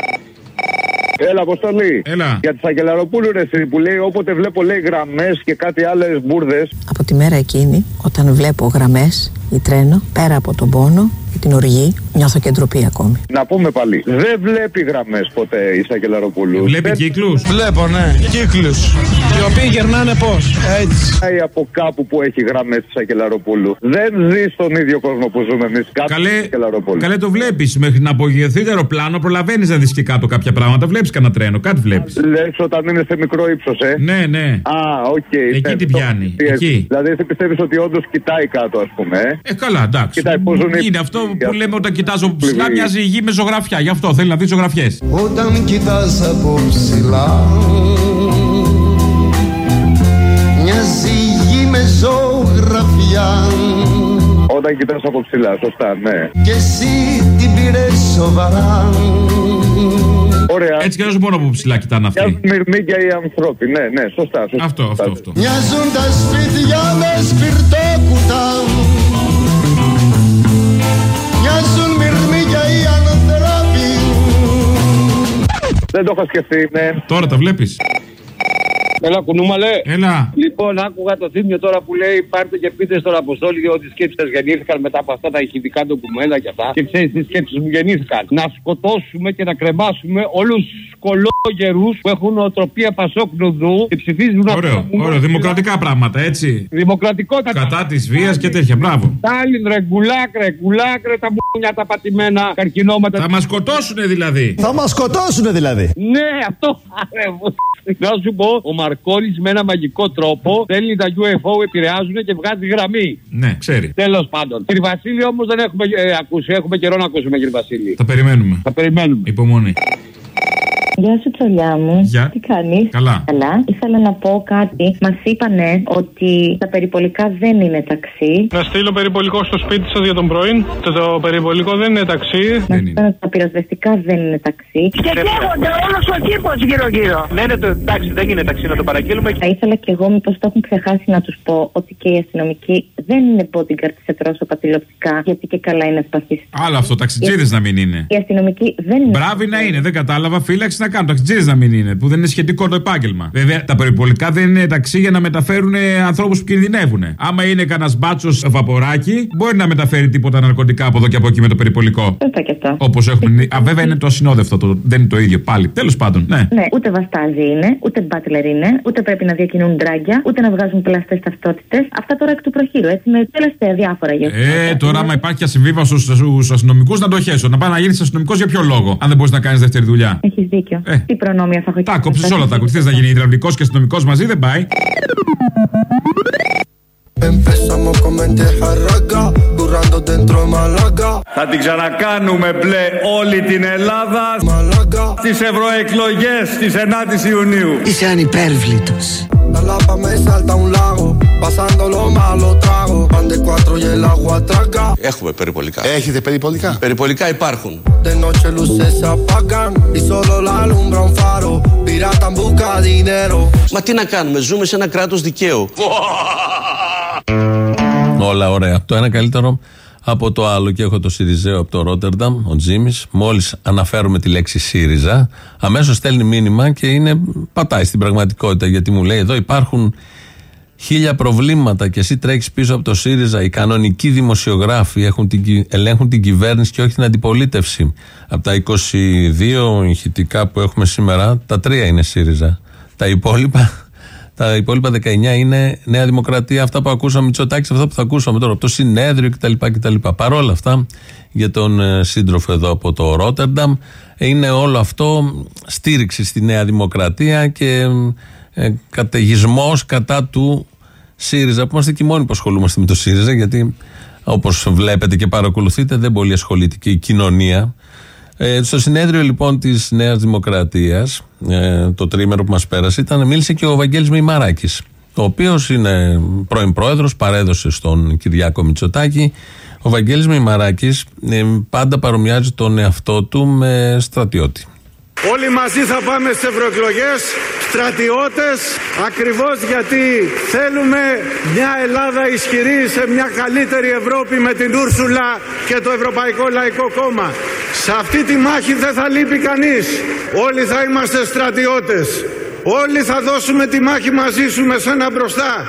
Έλα, Αποστολή. Έλα. Για τη Σακελαροπούλου ρε εσύ, που λέει όποτε βλέπω λέει γραμμές και κάτι άλλες μπουρδες. Από τη μέρα εκείνη, όταν βλέπω γραμμές ή τρένο, πέρα από τον πόνο ή την οργή, νιώθω και ντροπή ακόμη. Να πούμε πάλι. Δεν βλέπει γραμμές ποτέ η Σακελαροπούλου. Βλέπει κύκλους; Βλέπω, ναι. Κύκλους. Οι οποίοι γερνάνε πώς; Έτσι. Πάει από κάπου που έχει γραμμές τη Σακελαροπούλου. Δεν ζει στον ίδιο κόσμο που ζούμε εμείς. Κάτω Καλέ, στη Σακελαροπούλου. καλέ το βλέπεις. Μέχρι να απογειωθεί το αεροπλάνο, προλαβαίνεις να δεις και κάτω κάποια πράγματα. Βλέπεις κανένα τρένο, κάτι βλέπεις. Λες όταν είναι σε μικρό ύψος, ε; Ναι, ναι. Α, οκ. Εκεί ναι, τι το- πιάνει, τι- εκεί. Δηλαδή, εσύ πιστεύεις ότι όντως κοιτάει κάτω, ας πούμε. Ε; Ε, καλά, εντάξει. Κοιτάει πώς ζουν οι- Είναι αυτό που οι- λέμε όταν κοιτάζω ψηλά, πληγή. μοιάζει η γη με ζωγραφιά. Γι' αυτό θέλει να δει ζωγραφιές. Όταν κοιτάς από ψηλά Μοιάζει η γη με ζωγραφιά Όταν κοιτάς από ψηλά, σωστά, ναι. Και εσύ την πήρες σοβαρά Ωραία. Έτσι κι αλλιώς μόνο από ψηλά κοιτάνε Μοιάζουν αυτοί. μυρμήγκια οι άνθρωποι. Ναι, ναι, σωστά. σωστά. Αυτό, αυτό, αυτό. Μοιάζουν τα σπίτια με σπιρτόκουτα Μοιάζουν μυρμήγκια οι άνθρωποι Δεν το είχα σκεφτεί, ναι. Τώρα τα βλέπεις. Έλα, κουνούμαλε. Έλα. Λοιπόν, άκουγα το θύμιο τώρα που λέει: Πάρτε και πείτε στον Αποστόλη ότι οι σκέψεις σας γεννήθηκαν μετά από αυτά τα ηχητικά ντοκουμέντα και αυτά. Και ξέρεις τι σκέψεις μου γεννήθηκαν. Να σκοτώσουμε και να κρεμάσουμε όλους τους κολόγερους που έχουν οτροπία Πασόκνουδου και ψηφίζουν Ωραίο, ωραίο. Δημοκρατικά πράγματα, έτσι. Δημοκρατικότητα. Κατά της βίας και τέτοια. Μπράβο. Στάλιν, ρε γκουλάκρε, γκουλάκρε, τα μπούνια τα πατημένα, καρκινόματα. Θα μας σκοτώσουνε δηλαδή. Θα μας σκοτώσουνε δηλαδή. Ναι, αυτό. [laughs] Άρε, μου. Να σου πω, ο Μαρκόλης με ένα μαγικό τρόπο θέλει τα UFO επηρεάζουν και βγάζει γραμμή. Ναι, ξέρει. Τέλος πάντων. Κύριε Βασίλη όμως δεν έχουμε ε, ακούσει. Έχουμε καιρό να ακούσουμε, κύριε Βασίλη. Θα περιμένουμε. Θα περιμένουμε. Υπομονή. Γεια σου, τσολιά μου. Γεια. Τι κάνεις; Καλά. Καλά. Ήθελα να πω κάτι. Μας είπανε ότι τα περιπολικά δεν είναι ταξί. Να στείλω περιπολικό στο σπίτι σας για τον πρωί. Το, το περιπολικό δεν είναι ταξί. Μα είπανε ότι τα πυροσβεστικά δεν είναι ταξί. Και καίγονται όλος ο κήπο γύρω-γύρω. Ναι, ναι, το, εντάξει, δεν είναι ταξί να το παραγγείλουμε. Θα ήθελα κι εγώ, μήπως το έχουν ξεχάσει να τους πω ότι και οι αστυνομικοί δεν είναι bodyguard σε πρόσωπα τηλεοπτικά, γιατί και καλά είναι ευπαθεί. Άλλο αυτό, ταξιτζίδες να μην είναι. Οι αστυνομικοί δεν είναι. Μπράβοι να είναι, δεν κατάλαβα. Φύλαξη να να κάνουν. Ταξιτζίδε να μην είναι, που δεν είναι σχετικό το επάγγελμα. Βέβαια, τα περιπολικά δεν είναι ταξί για να μεταφέρουν ανθρώπους που κινδυνεύουν. Άμα είναι κανένας μπάτσος βαποράκι, μπορεί να μεταφέρει τίποτα ναρκωτικά από εδώ και από εκεί με το περιπολικό. Σωστά και αυτό. Όπως έχουμε. Α, βέβαια είναι το ασυνόδευτο, το, δεν είναι το ίδιο πάλι. Τέλος πάντων, ναι. Ναι, ούτε βαστάζι είναι, ούτε μπάτλερ είναι, ούτε πρέπει να διακινούν ντράγκια, ούτε να βγάζουν πλαστές ταυτότητες. Αυτά τώρα εκ του προχείρου, έτσι, με τελευταία διάφορα για Ε, τώρα, άμα υπάρχει ασυμβίβαστο στους αστυνομικούς, να το χέσω. Να πάει να γίνει αστυνομικός για ποιο λόγο, αν δεν μπορείς να κάνεις δεύτερη δουλειά. Έχεις δίκιο. Ε. Τι προνόμια θα έχω Τα κόψεις όλα τα κουτί. να γίνει υδραυλικός και αστυνομικός μαζί, δεν πάει. Empezamos con mente jarraca, burrando dentro de Málaga. Θα την ξανακάνουμε μπλε όλη την Ελλάδα στις ευρωεκλογές της 9ης Ιουνίου. Είσαι ανυπέρβλητος. La lapa me salta a un lago, pasando lo malo trago. Van de cuatro y el agua traga. Έχουμε περιπολικά. Έχετε περιπολικά; Περιπολικά υπάρχουν. De noche luces se apagan y solo la alumbra un faro. Pirata en busca dinero. Μα τι να κάνουμε, ζούμε σε ένα κράτος δικαίου. Όλα ωραία. Το ένα καλύτερο από το άλλο. Και έχω το Σιριζέο από το Ρότερνταμ, ο Τζίμις. Μόλις αναφέρουμε τη λέξη ΣΥΡΙΖΑ, αμέσως στέλνει μήνυμα και είναι, πατάει στην πραγματικότητα. Γιατί μου λέει εδώ υπάρχουν χίλια προβλήματα και εσύ τρέχεις πίσω από το ΣΥΡΙΖΑ. Οι κανονικοί δημοσιογράφοι έχουν την, κυ- ελέγχουν την κυβέρνηση και όχι την αντιπολίτευση. Από τα 22 ηχητικά που έχουμε σήμερα, τα τρία είναι ΣΥΡΙΖΑ. Τα υπόλοιπα [laughs] τα υπόλοιπα 19 είναι Νέα Δημοκρατία, αυτά που ακούσαμε, Μητσοτάκης, αυτά που θα ακούσαμε τώρα από το συνέδριο κτλ. κτλ. Παρ' όλα αυτά, για τον ε, σύντροφο εδώ από το Ρότερνταμ, είναι όλο αυτό στήριξη στη Νέα Δημοκρατία και ε, καταιγισμός κατά του ΣΥΡΙΖΑ, που είμαστε και οι μόνοι που ασχολούμαστε με το ΣΥΡΙΖΑ, γιατί όπως βλέπετε και παρακολουθείτε, δεν πολύ ασχολείται και η κοινωνία. Ε, στο συνέδριο λοιπόν της Νέας Δημοκρατίας, ε, το τρίμερο που μας πέρασε, ήταν, μίλησε και ο Βαγγέλης Μημαράκης ο οποίος είναι πρώην πρόεδρος, παρέδωσε στον Κυριάκο Μητσοτάκη. Ο Βαγγέλης Μημαράκης ε, πάντα παρομοιάζει τον εαυτό του με στρατιώτη. Όλοι μαζί θα πάμε στις ευρωεκλογές, στρατιώτες, ακριβώς γιατί θέλουμε μια Ελλάδα ισχυρή σε μια καλύτερη Ευρώπη με την Ούρσουλα και το Ευρωπαϊκό Λαϊκό Κόμμα. Σε αυτή τη μάχη δεν θα λείπει κανείς. Όλοι θα είμαστε στρατιώτες. Όλοι θα δώσουμε τη μάχη μαζί σου με σένα μπροστά.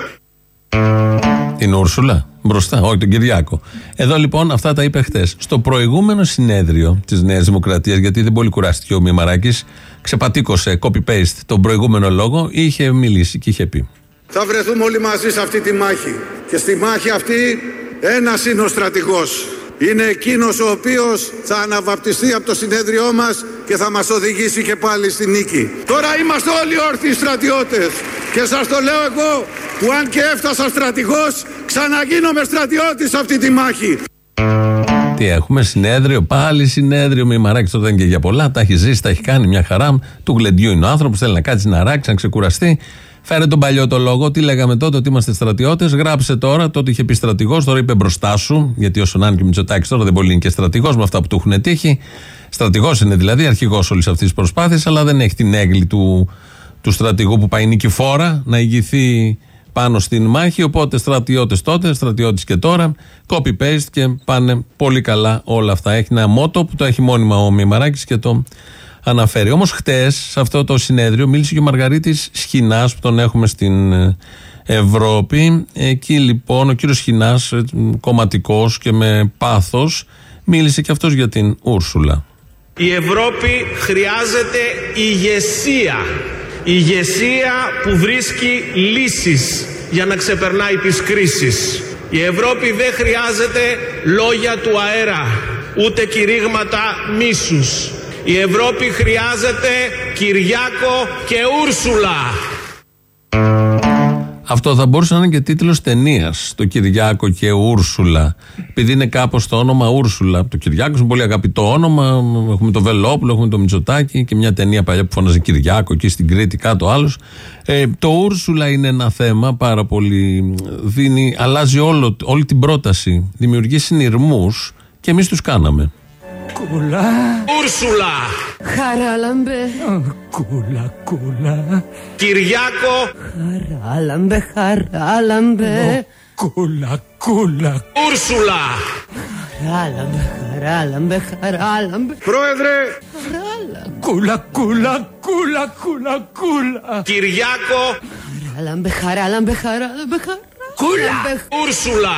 Την Ούρσουλα; Μπροστά, όχι τον Κυριάκο. Εδώ λοιπόν αυτά τα είπε χτες. Στο προηγούμενο συνέδριο της Νέας Δημοκρατίας, γιατί δεν πολύ κουράστηκε ο Μημαράκης, ξεπατήκωσε copy-paste τον προηγούμενο λόγο, είχε μιλήσει και είχε πει. Θα βρεθούμε όλοι μαζί σε αυτή τη μάχη. Και στη μάχη αυτή ένας είναι ο στρατηγός. Είναι εκείνος ο οποίος θα αναβαπτιστεί από το συνέδριό μας και θα μας οδηγήσει και πάλι στη νίκη. Τώρα είμαστε όλοι όρθιοι στρατιώτες. Και σας το λέω εγώ που αν και έφτασα στρατηγός ξαναγίνομαι στρατιώτης σε αυτή τη μάχη. Τι έχουμε, συνέδριο, πάλι συνέδριο. Μη μαράξει τότε και για πολλά. Τα έχει ζήσει, τα έχει κάνει μια χαρά. Του γλεντιού είναι ο άνθρωπος, θέλει να κάτσει να ράξει, να ξεκουραστεί. Φέρε τον παλιό το λόγο. Τι λέγαμε τότε, ότι είμαστε στρατιώτες. Γράψε τώρα, τότε είχε πει στρατηγός, τώρα είπε μπροστά σου. Γιατί όσο να είναι και ο Μητσοτάκης τώρα δεν μπορεί είναι και στρατηγός με αυτά που του έχουν τύχει. Στρατηγός είναι δηλαδή, αρχηγός όλης αυτής της προσπάθειας, αλλά δεν έχει την έγκλη του, του στρατηγού που πάει νικηφόρα να ηγηθεί πάνω στην μάχη. Οπότε στρατιώτες τότε, στρατιώτη και τώρα, copy-paste και πάνε πολύ καλά όλα αυτά. Έχει ένα μότο που το έχει μόνιμα ο Μημαράκης και το αναφέρει. Όμως χτες, σε αυτό το συνέδριο, μίλησε και ο Μαργαρίτης Σχοινάς που τον έχουμε στην ε, Ευρώπη. Εκεί λοιπόν ο κύριος Σχοινάς, κομματικός και με πάθος, μίλησε και αυτός για την Ούρσουλα. Η Ευρώπη χρειάζεται ηγεσία. Ηγεσία που βρίσκει λύσεις για να ξεπερνάει τις κρίσεις. Η Ευρώπη δεν χρειάζεται λόγια του αέρα, ούτε κηρύγματα μίσους. Η Ευρώπη χρειάζεται Κυριάκο και Ούρσουλα. Αυτό θα μπορούσε να είναι και τίτλος ταινίας. Το Κυριάκο και Ούρσουλα. Επειδή είναι κάπως το όνομα Ούρσουλα. Το Κυριάκο είναι πολύ αγαπητό όνομα. Έχουμε το Βελόπουλο, έχουμε το Μητσοτάκι και μια ταινία παλιά που φώναζε Κυριάκο εκεί στην Κρήτη, κάτω άλλος. Ε, το Ούρσουλα είναι ένα θέμα πάρα πολύ. Δίνει, αλλάζει όλο, όλη την πρόταση. Δημιουργεί συνειρμούς και εμείς τους κάναμε. Κούλα. Ούρσουλα. Χαράλαμπε. Κούλα, κούλα. Κυριάκο. Χαράλαμπε, χαράλαμπε. Κούλα, κούλα. Ούρσουλα. Χαράλαμπε, χαράλαμπε, χαράλαμπε. Πρόεδρε, Κούλα, κούλα, κούλα, κούλα, κούλα. Κυριάκο Χαράλαμπε, χαράλαμπε, χαράλαμπε, χαράλαμπε. Κούλα. Ούρσουλα.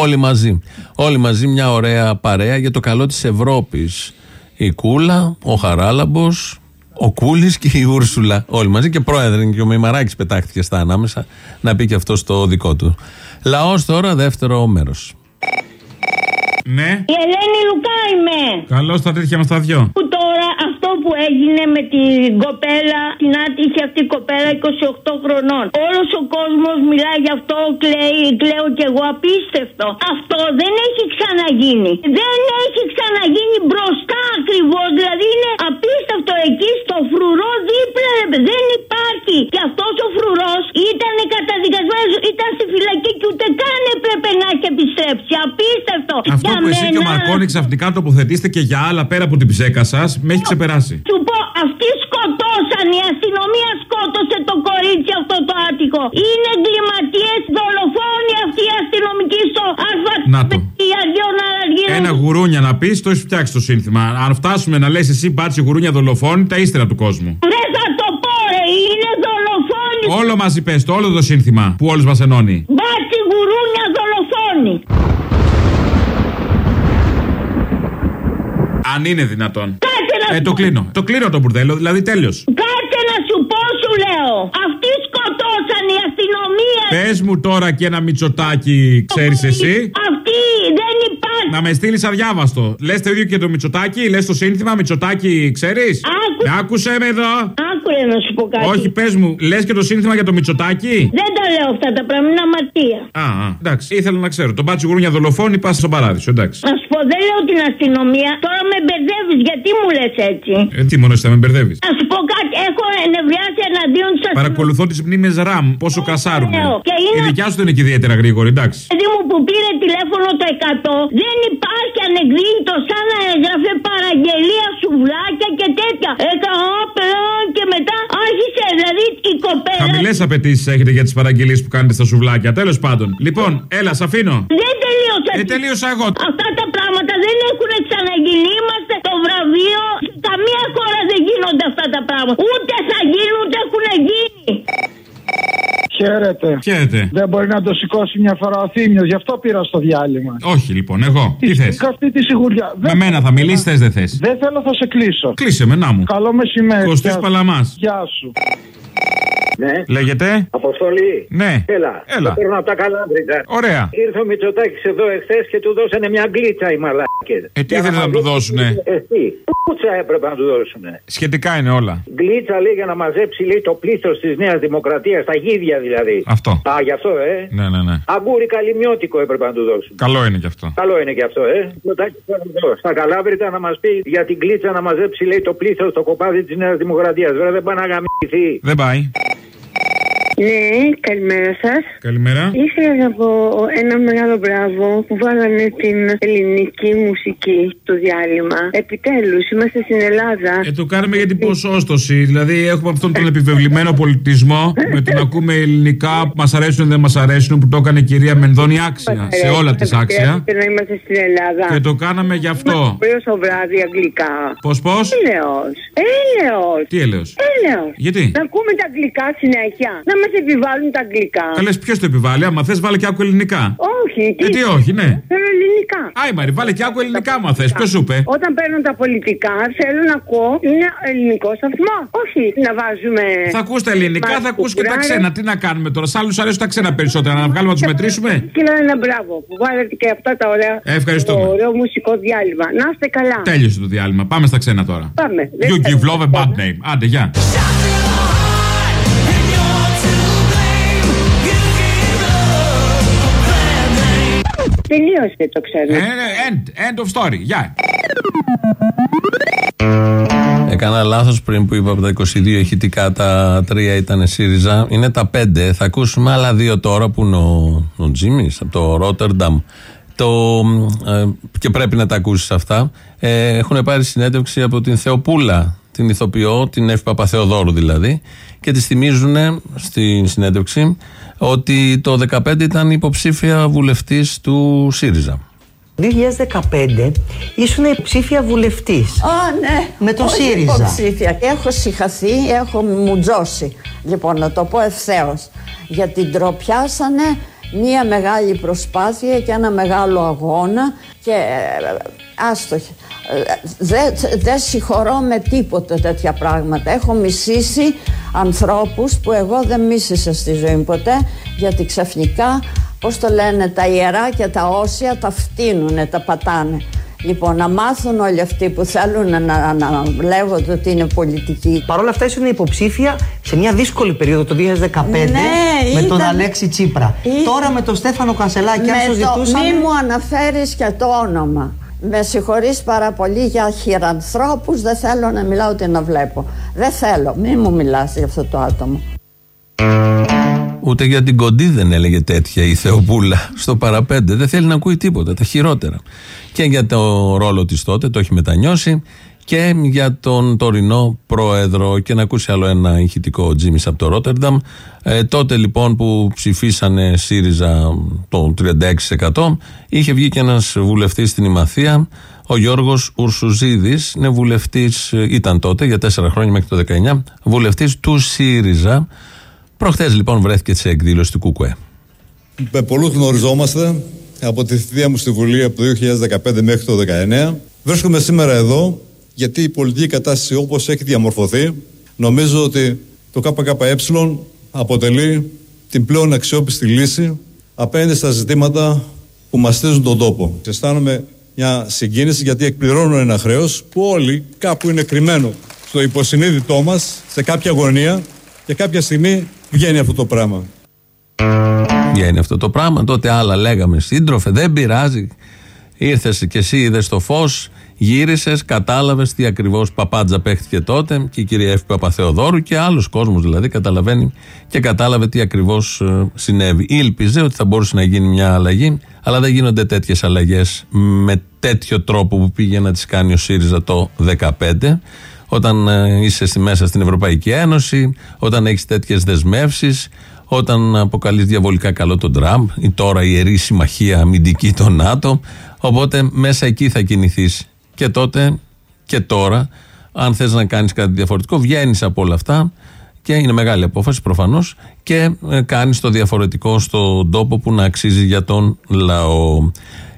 Όλοι μαζί. Όλοι μαζί μια ωραία παρέα για το καλό της Ευρώπης. Η Κούλα, ο Χαράλαμπος, ο Κούλης και η Ούρσουλα. Όλοι μαζί και πρόεδρε και ο Μημαράκης πετάχτηκε στα ανάμεσα να πει και αυτό στο δικό του. Λαός τώρα, δεύτερο μέρος. Ναι. Η Ελένη Λουκά είμαι. Καλώς τα τέτοια μας τα δυο. Που τώρα αυτό που έγινε με την κοπέλα, την άτυχη αυτή κοπέλα 28 χρονών. Όλος ο κόσμος μιλάει γι' αυτό, κλαίει, κλαίω κι εγώ απίστευτο. Αυτό δεν έχει ξαναγίνει. Δεν έχει ξαναγίνει μπροστά ακριβώς. Δηλαδή είναι απίστευτο εκεί στο φρουρό δίπλα. ρε παιδί. Δεν υπάρχει. Και αυτός ο φρουρός ήταν καταδικασμένος, ήταν στη φυλακή και ούτε καν έπρεπε να έχει επιστρέψει. Απίστευτο. Αυτό Για που εσύ και ο μένα- Μαρκόνη ξαφνικά τοποθετήστε και για άλλα πέρα από την ψέκα σας, με έχει ξεπεράσει. Σου πω, αυτοί σκοτώσαν, η αστυνομία σκότωσε το κορίτσι αυτό το άτυχο. Είναι εγκληματίες, δολοφόνοι αυτοί οι αστυνομικοί στο Αλφα. Να το. Η Αργιών Αργύρων. Ένα γουρούνια να πεις, το έχεις φτιάξει το σύνθημα. Αν φτάσουμε να λες εσύ μπάτσι γουρούνια δολοφόνη, τα ύστερα του κόσμου. Δεν θα το πω, ρε, είναι δολοφόνοι. Όλο μαζί πες το, όλο το σύνθημα που όλους μας ενώνει. Μπάτσι γουρούνια δολοφόνοι. Αν είναι δυνατόν. Κάτσε να Ε, σου το κλείνω. Το κλείνω το μπουρδέλο, δηλαδή τέλειος. Κάτσε να σου πω, σου λέω. Αυτοί σκοτώσαν η αστυνομία. Πες μου τώρα και ένα μυτσοτάκι, ξέρεις εσύ. Αυτοί δεν υπάρχει. Να με στείλεις αδιάβαστο. Λες το ίδιο και το μυτσοτάκι, λες το σύνθημα μυτσοτάκι, ξέρεις. Άκου. Άκουσε με εδώ. Άκουρε να σου πω κάτι. Όχι, πες μου, λες και το σύνθημα για το μυτσοτάκι. Δεν τα λέω αυτά τα πράγματα, είναι αμαρτία. Α, α, εντάξει, ήθελα να ξέρω. Το μπάτσι γουρούνια δολοφόνη πας στον παράδεισο, εντάξει. Να σου πω, δεν λέω την αστυνομία. Τώρα με μπερδεύεις, γιατί μου λες έτσι; Ε, τι μόνο εσύ θα με μπερδεύεις; Να σου πω κάτι, έχω ενευριάσει εναντίον της αστυνομίας. Παρακολουθώ τις μνήμες RAM, πόσο κασάρουνε. λέω. Και είναι- Η δικιά σου δεν είναι και ιδιαίτερα γρήγορη, εντάξει. παιδί μου που πήρε τηλέφωνο το 100 δεν υπάρχει ανεκδίκητο σαν να έγραφε παραγγελία σουβλάκια και τέτοια. Έκανα όπλων και μετά άρχισε δηλαδή η κοπέλα. Χαμηλές απαιτήσεις έχετε για τις παραγγελίες που κάνετε στα σουβλάκια. Τέλος πάντων. Λοιπόν, έλα, σ' αφήνω. Δεν τελείωσα. Ε, τελείωσα εγώ. Αυτά τα πράγματα δεν έχουν ξαναγίνει. Είμαστε το βραβείο. Σε καμία χώρα δεν γίνονται αυτά τα πράγματα. Ούτε θα γίνουν, ούτε έχουν γίνει. Χαίρετε. Χαίρετε. Δεν μπορεί να το σηκώσει μια φορά ο Θήμιος, γι' αυτό πήρα στο διάλειμμα. Όχι, λοιπόν, εγώ. Τι θες; Είχα αυτή τη σιγουριά. Με μένα θα μιλήσεις, θες, δεν θες; Δεν θέλω, θα σε κλείσω. Κλείσε με, να μου. Καλό μεσημέρι. Κωστής Γεια σου. Παλαμάς. Γεια σου. Ναι. Λέγεται; Αποστολή. Ναι. Έλα. Έλα. Το παίρνω από τα καλάντρικα. Ωραία. Ήρθε ο Μητσοτάκης εδώ εχθές και του δώσανε μια γκλίτσα οι μαλάκες. Ε, τι ήθελε να του δώσουνε; Ε, τι. Πούτσα έπρεπε να του δώσουνε. Σχετικά είναι όλα. Γκλίτσα λέει για να μαζέψει λέει το πλήθος της Νέας Δημοκρατίας, τα γίδια δηλαδή. Αυτό. Α, γι' αυτό, ε. Ναι, ναι, ναι. Αγκούρι καλυμιώτικο έπρεπε να του δώσουν. Καλό είναι κι αυτό. Καλό είναι και αυτό, ε. Μητσοτάκη τώρα εδώ, Στα Καλάβρητα να μας πει για την κλίτσα να μαζέψει λέει το πλήθος στο κοπάδι της Νέας Δημοκρατίας. Βέβαια δεν πάει να γαμηθεί. Δεν πάει. you Ναι, καλημέρα σας. Καλημέρα. Ήθελα να πω ένα μεγάλο μπράβο που βάλανε την ελληνική μουσική στο διάλειμμα. Επιτέλους, είμαστε στην Ελλάδα. Ε, το κάνουμε για την ποσόστοση. Δηλαδή, έχουμε αυτόν τον επιβεβλημένο πολιτισμό με τον ακούμε ελληνικά που μας αρέσουν δεν μας αρέσουν που το έκανε η κυρία Μενδώνη άξια. Σε όλα τη άξια. Και να είμαστε στην Ελλάδα. Και το κάναμε γι' αυτό. Πρωί το βράδυ αγγλικά. Πώς, πώς; Έλεος. Έλεος. Τι έλεγε. Έλεος. Γιατί; Να ακούμε τα αγγλικά συνέχεια. Να μας επιβάλλουν τα αγγλικά. Καλέ, ποιος το επιβάλλει. Άμα θες, βάλε και άκου ελληνικά. Όχι. Ε, τι; όχι, ναι. Θέλω ελληνικά. Άι, Μαρή, βάλε και άκου ελληνικά, άμα θες. Ποιος σου είπε; Όταν παίρνω τα πολιτικά, θέλω να ακούω είναι ελληνικό σταθμό. Όχι να βάζουμε. Θα ακούς τα ελληνικά, θα ακούς και τα ξένα. Τι να κάνουμε τώρα. Σ' άλλους αρέσουν τα ξένα περισσότερα. Να βγάλουμε να τους μετρήσουμε; Και λέω ένα μπράβο που βάλετε και αυτά τα ωραία. Ε, ευχαριστούμε. Το ωραίο μουσικό διάλειμμα. Να είστε καλά. Τέλειωσε το διάλειμμα. Πάμε στα ξένα τώρα. Πάμε. You give love a bad name. Άντε, γεια. Τελείωσε το ξέρω. Ε, End, end of story. Γεια. Έκανα λάθος πριν που είπα από τα 22 ηχητικά τα τρία ήταν ΣΥΡΙΖΑ. Είναι τα πέντε. Θα ακούσουμε άλλα δύο τώρα που είναι ο, ο Τζίμις από το Ρότερνταμ. Το, ε, και πρέπει να τα ακούσεις αυτά. Ε, έχουν πάρει συνέντευξη από την Θεοπούλα, την ηθοποιό, την Εύη Παπαθεοδόρου δηλαδή, και τη θυμίζουν στην συνέντευξη ότι το 2015 ήταν υποψήφια βουλευτής του ΣΥΡΙΖΑ. 2015 ήσουν ψήφια βουλευτής. Α, ναι. Με το Όχι ΣΥΡΙΖΑ. Υποψήφια. Έχω συχαθεί, έχω μουτζώσει. Λοιπόν, να το πω ευθέως. Γιατί ντροπιάσανε μία μεγάλη προσπάθεια και ένα μεγάλο αγώνα και ε, άστοχη. Δεν δεν συγχωρώ με τίποτα τέτοια πράγματα. Έχω μισήσει ανθρώπους που εγώ δεν μίσησα στη ζωή μου ποτέ γιατί ξαφνικά, πώς το λένε, τα ιερά και τα όσια τα φτύνουνε, τα πατάνε. Λοιπόν, να μάθουν όλοι αυτοί που θέλουν να, να, να λέγονται ότι είναι πολιτικοί. Παρ' όλα αυτά ήσουν υποψήφια σε μια δύσκολη περίοδο το 2015 Ναι, με τον ήταν- Αλέξη Τσίπρα. Ήταν- Τώρα με τον Στέφανο Κασελάκη, αν Με το, συζητούσαν. μη μου αναφέρεις και το όνομα. Με συγχωρείς πάρα πολύ για χειρανθρώπους, δεν θέλω να μιλάω ούτε να βλέπω. Δεν θέλω, μη μου μιλάς για αυτό το άτομο. Ούτε για την κοντή δεν έλεγε τέτοια η Θεοπούλα στο παραπέντε. Δεν θέλει να ακούει τίποτα, τα χειρότερα. Και για το ρόλο της τότε, το έχει μετανιώσει. Και για τον τωρινό πρόεδρο. Και να ακούσει άλλο ένα ηχητικό Τζίμι από το Ρότερνταμ. Ε, τότε λοιπόν που ψηφίσανε ΣΥΡΙΖΑ το 36%, είχε βγει και ένας βουλευτής στην Ημαθία, ο Γιώργος Ουρσουζίδης. Είναι βουλευτής, ε, ήταν τότε για τέσσερα χρόνια μέχρι το 19, βουλευτής του ΣΥΡΙΖΑ. Προχθές λοιπόν βρέθηκε σε εκδήλωση του ΚΚΕ. Με πολλούς γνωριζόμαστε από τη θητεία μου στη Βουλή από το 2015 μέχρι το 2019. Βρίσκομαι σήμερα εδώ γιατί η πολιτική κατάσταση όπως έχει διαμορφωθεί νομίζω ότι το ΚΚΕ αποτελεί την πλέον αξιόπιστη λύση απέναντι στα ζητήματα που μαστίζουν τον τόπο. Αισθάνομαι μια συγκίνηση γιατί εκπληρώνω ένα χρέος που όλοι κάπου είναι κρυμμένο στο υποσυνείδητό μας σε κάποια γωνία και κάποια στιγμή βγαίνει αυτό το πράγμα. Βγαίνει αυτό το πράγμα. Τότε άλλα λέγαμε σύντροφε, δεν πειράζει. Ήρθες και εσύ, είδες το φως, γύρισες, κατάλαβες τι ακριβώς παπάντζα παίχτηκε τότε και η κυρία Εύη Παπαθεοδόρου και άλλος κόσμος δηλαδή καταλαβαίνει και κατάλαβε τι ακριβώς συνέβη. Ήλπιζε ότι θα μπορούσε να γίνει μια αλλαγή, αλλά δεν γίνονται τέτοιες αλλαγές με τέτοιο τρόπο που πήγε να τις κάνει ο ΣΥΡΙΖΑ το 2015 όταν ε, είσαι στη μέσα στην Ευρωπαϊκή Ένωση, όταν έχεις τέτοιες δεσμεύσεις, όταν αποκαλείς διαβολικά καλό τον Τραμπ ή τώρα η ιερή συμμαχία αμυντική των ΝΑΤΟ. Οπότε μέσα εκεί θα κινηθείς. Και τότε και τώρα, αν θες να κάνεις κάτι διαφορετικό, βγαίνεις από όλα αυτά και είναι μεγάλη απόφαση προφανώς και ε, κάνεις το διαφορετικό στον τόπο που να αξίζει για τον λαό.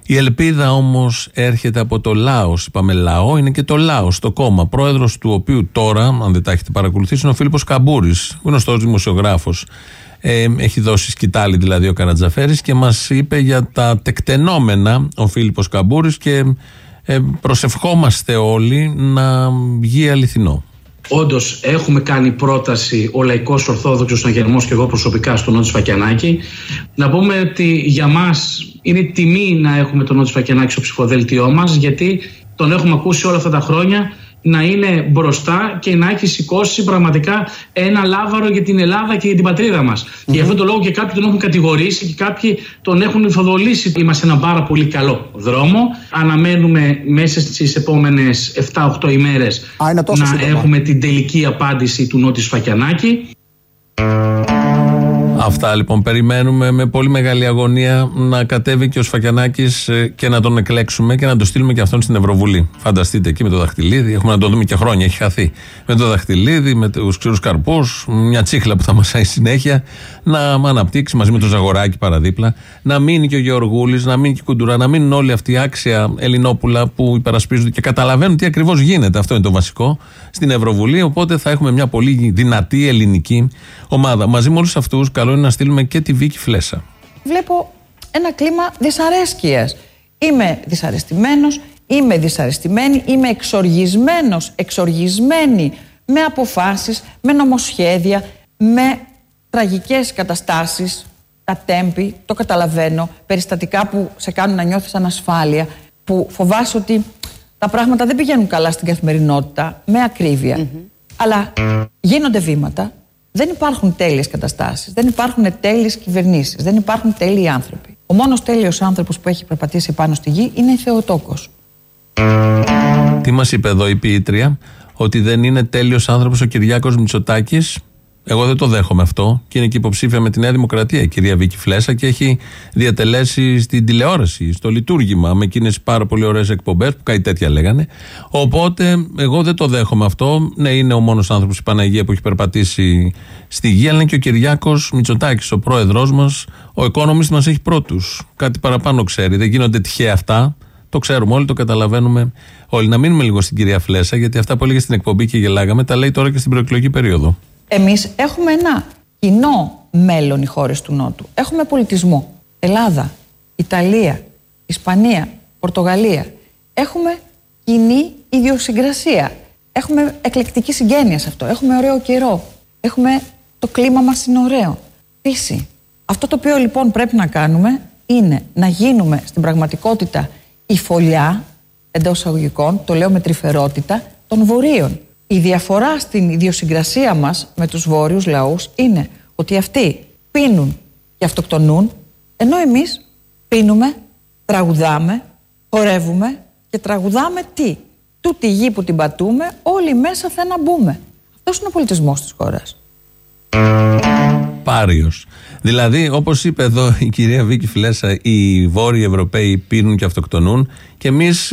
Η ελπίδα όμως έρχεται από το λαός. Είπαμε λαό, είναι και το λαός, το κόμμα. Πρόεδρος του οποίου τώρα, αν δεν τα έχετε παρακολουθήσει, είναι ο Φίλιππος Καμπούρης, γνωστός δημοσιογράφος. Ε, έχει δώσει σκητάλη δηλαδή ο Καρατζαφέρης και μας είπε για τα τεκτενόμενα ο Φίλιππος Καμπούρης και ε, προσευχόμαστε όλοι να βγει αληθινό. Όντως, έχουμε κάνει πρόταση ο Λαϊκός Ορθόδοξος Αγερμός και εγώ προσωπικά στον Νότο Φακιανάκη. Να πούμε ότι για μας είναι τιμή να έχουμε τον Νότο Φακιανάκη στο ψηφοδέλτιό μας, γιατί τον έχουμε ακούσει όλα αυτά τα χρόνια να είναι μπροστά και να έχει σηκώσει πραγματικά ένα λάβαρο για την Ελλάδα και για την πατρίδα μας. Και γι' αυτόν τον λόγο και κάποιοι τον έχουν κατηγορήσει και κάποιοι τον έχουν υφοδολήσει. Είμαστε σε ένα πάρα πολύ καλό δρόμο. Αναμένουμε μέσα στις επόμενες 7-8 ημέρες να σύντομα. έχουμε την τελική απάντηση του Νότιου Φακιανάκη. Αυτά λοιπόν περιμένουμε με πολύ μεγάλη αγωνία να κατέβει και ο Σφακιανάκης και να τον εκλέξουμε και να το στείλουμε και αυτόν στην Ευρωβουλή. Φανταστείτε εκεί με το δαχτυλίδι, έχουμε να το δούμε και χρόνια, έχει χαθεί. Με το δαχτυλίδι, με τους ξηρούς καρπούς, μια τσίχλα που θα μασάει συνέχεια, να αναπτύξει μαζί με το Ζαγοράκι παραδίπλα, να μείνει και ο Γεωργούλης, να μείνει και η Κουντουρά, να μείνουν όλοι αυτοί οι άξια Ελληνόπουλα που υπερασπίζονται και καταλαβαίνουν τι ακριβώς γίνεται. Αυτό είναι το βασικό στην Ευρωβουλή. Οπότε θα έχουμε μια πολύ δυνατή ελληνική ομάδα. Μαζί με όλους αυτούς, καλό είναι να στείλουμε και τη Βίκη Φλέσα. Βλέπω ένα κλίμα δυσαρέσκειας. Είμαι δυσαρεστημένος, είμαι δυσαρεστημένη, είμαι εξοργισμένος, εξοργισμένη με αποφάσεις, με νομοσχέδια, με τραγικές καταστάσεις, τα τέμπη, το καταλαβαίνω, περιστατικά που σε κάνουν να νιώθεις ανασφάλεια, που φοβάσαι ότι τα πράγματα δεν πηγαίνουν καλά στην καθημερινότητα, με ακρίβεια. Αλλά γίνονται βήματα, δεν υπάρχουν τέλειες καταστάσεις, δεν υπάρχουν τέλειες κυβερνήσεις, δεν υπάρχουν τέλειοι άνθρωποι. Ο μόνος τέλειος άνθρωπος που έχει περπατήσει πάνω στη γη είναι η Θεοτόκος. Τη μας είπε εδώ η ποιήτρια ότι δεν είναι τέλειος άνθρωπος ο Κυριάκος Μητσοτάκης; Εγώ δεν το δέχομαι αυτό. Και είναι και υποψήφια με τη Νέα Δημοκρατία η κυρία Βίκη Φλέσα και έχει διατελέσει στην τηλεόραση, στο λειτουργήμα, με εκείνες πάρα πολύ ωραίες εκπομπές που κάτι τέτοια λέγανε. Οπότε εγώ δεν το δέχομαι αυτό. Ναι, είναι ο μόνος άνθρωπος η Παναγία που έχει περπατήσει στη γη, αλλά είναι και ο Κυριάκος Μητσοτάκης, ο πρόεδρός μας. Ο Economist μας έχει πρώτους. Κάτι παραπάνω ξέρει. Δεν γίνονται τυχαία αυτά. Το ξέρουμε όλοι, το καταλαβαίνουμε όλοι. Να μείνουμε λίγο στην κυρία Φλέσα, γιατί αυτά που έλεγε στην εκπομπή και γελάγαμε, τα λέει τώρα και στην προεκλογική περίοδο. Εμείς έχουμε ένα κοινό μέλλον οι χώρες του Νότου. Έχουμε πολιτισμό. Ελλάδα, Ιταλία, Ισπανία, Πορτογαλία. Έχουμε κοινή ιδιοσυγκρασία. Έχουμε εκλεκτική συγγένεια σε αυτό. Έχουμε ωραίο καιρό. Έχουμε το κλίμα μας είναι ωραίο. Φύση. Αυτό το οποίο λοιπόν πρέπει να κάνουμε είναι να γίνουμε στην πραγματικότητα η φωλιά εντός εισαγωγικών, το λέω με τρυφερότητα, των βορείων. Η διαφορά στην ιδιοσυγκρασία μας με τους βόρειους λαούς είναι ότι αυτοί πίνουν και αυτοκτονούν, ενώ εμείς πίνουμε, τραγουδάμε, χορεύουμε και τραγουδάμε τι; Τούτη γη που την πατούμε, όλοι μέσα θα να μπούμε. Αυτός είναι ο πολιτισμός της χώρας. Πάριος. Δηλαδή, όπως είπε εδώ η κυρία Βίκη Φλέσα, οι Βόρειοι Ευρωπαίοι πίνουν και αυτοκτονούν και εμείς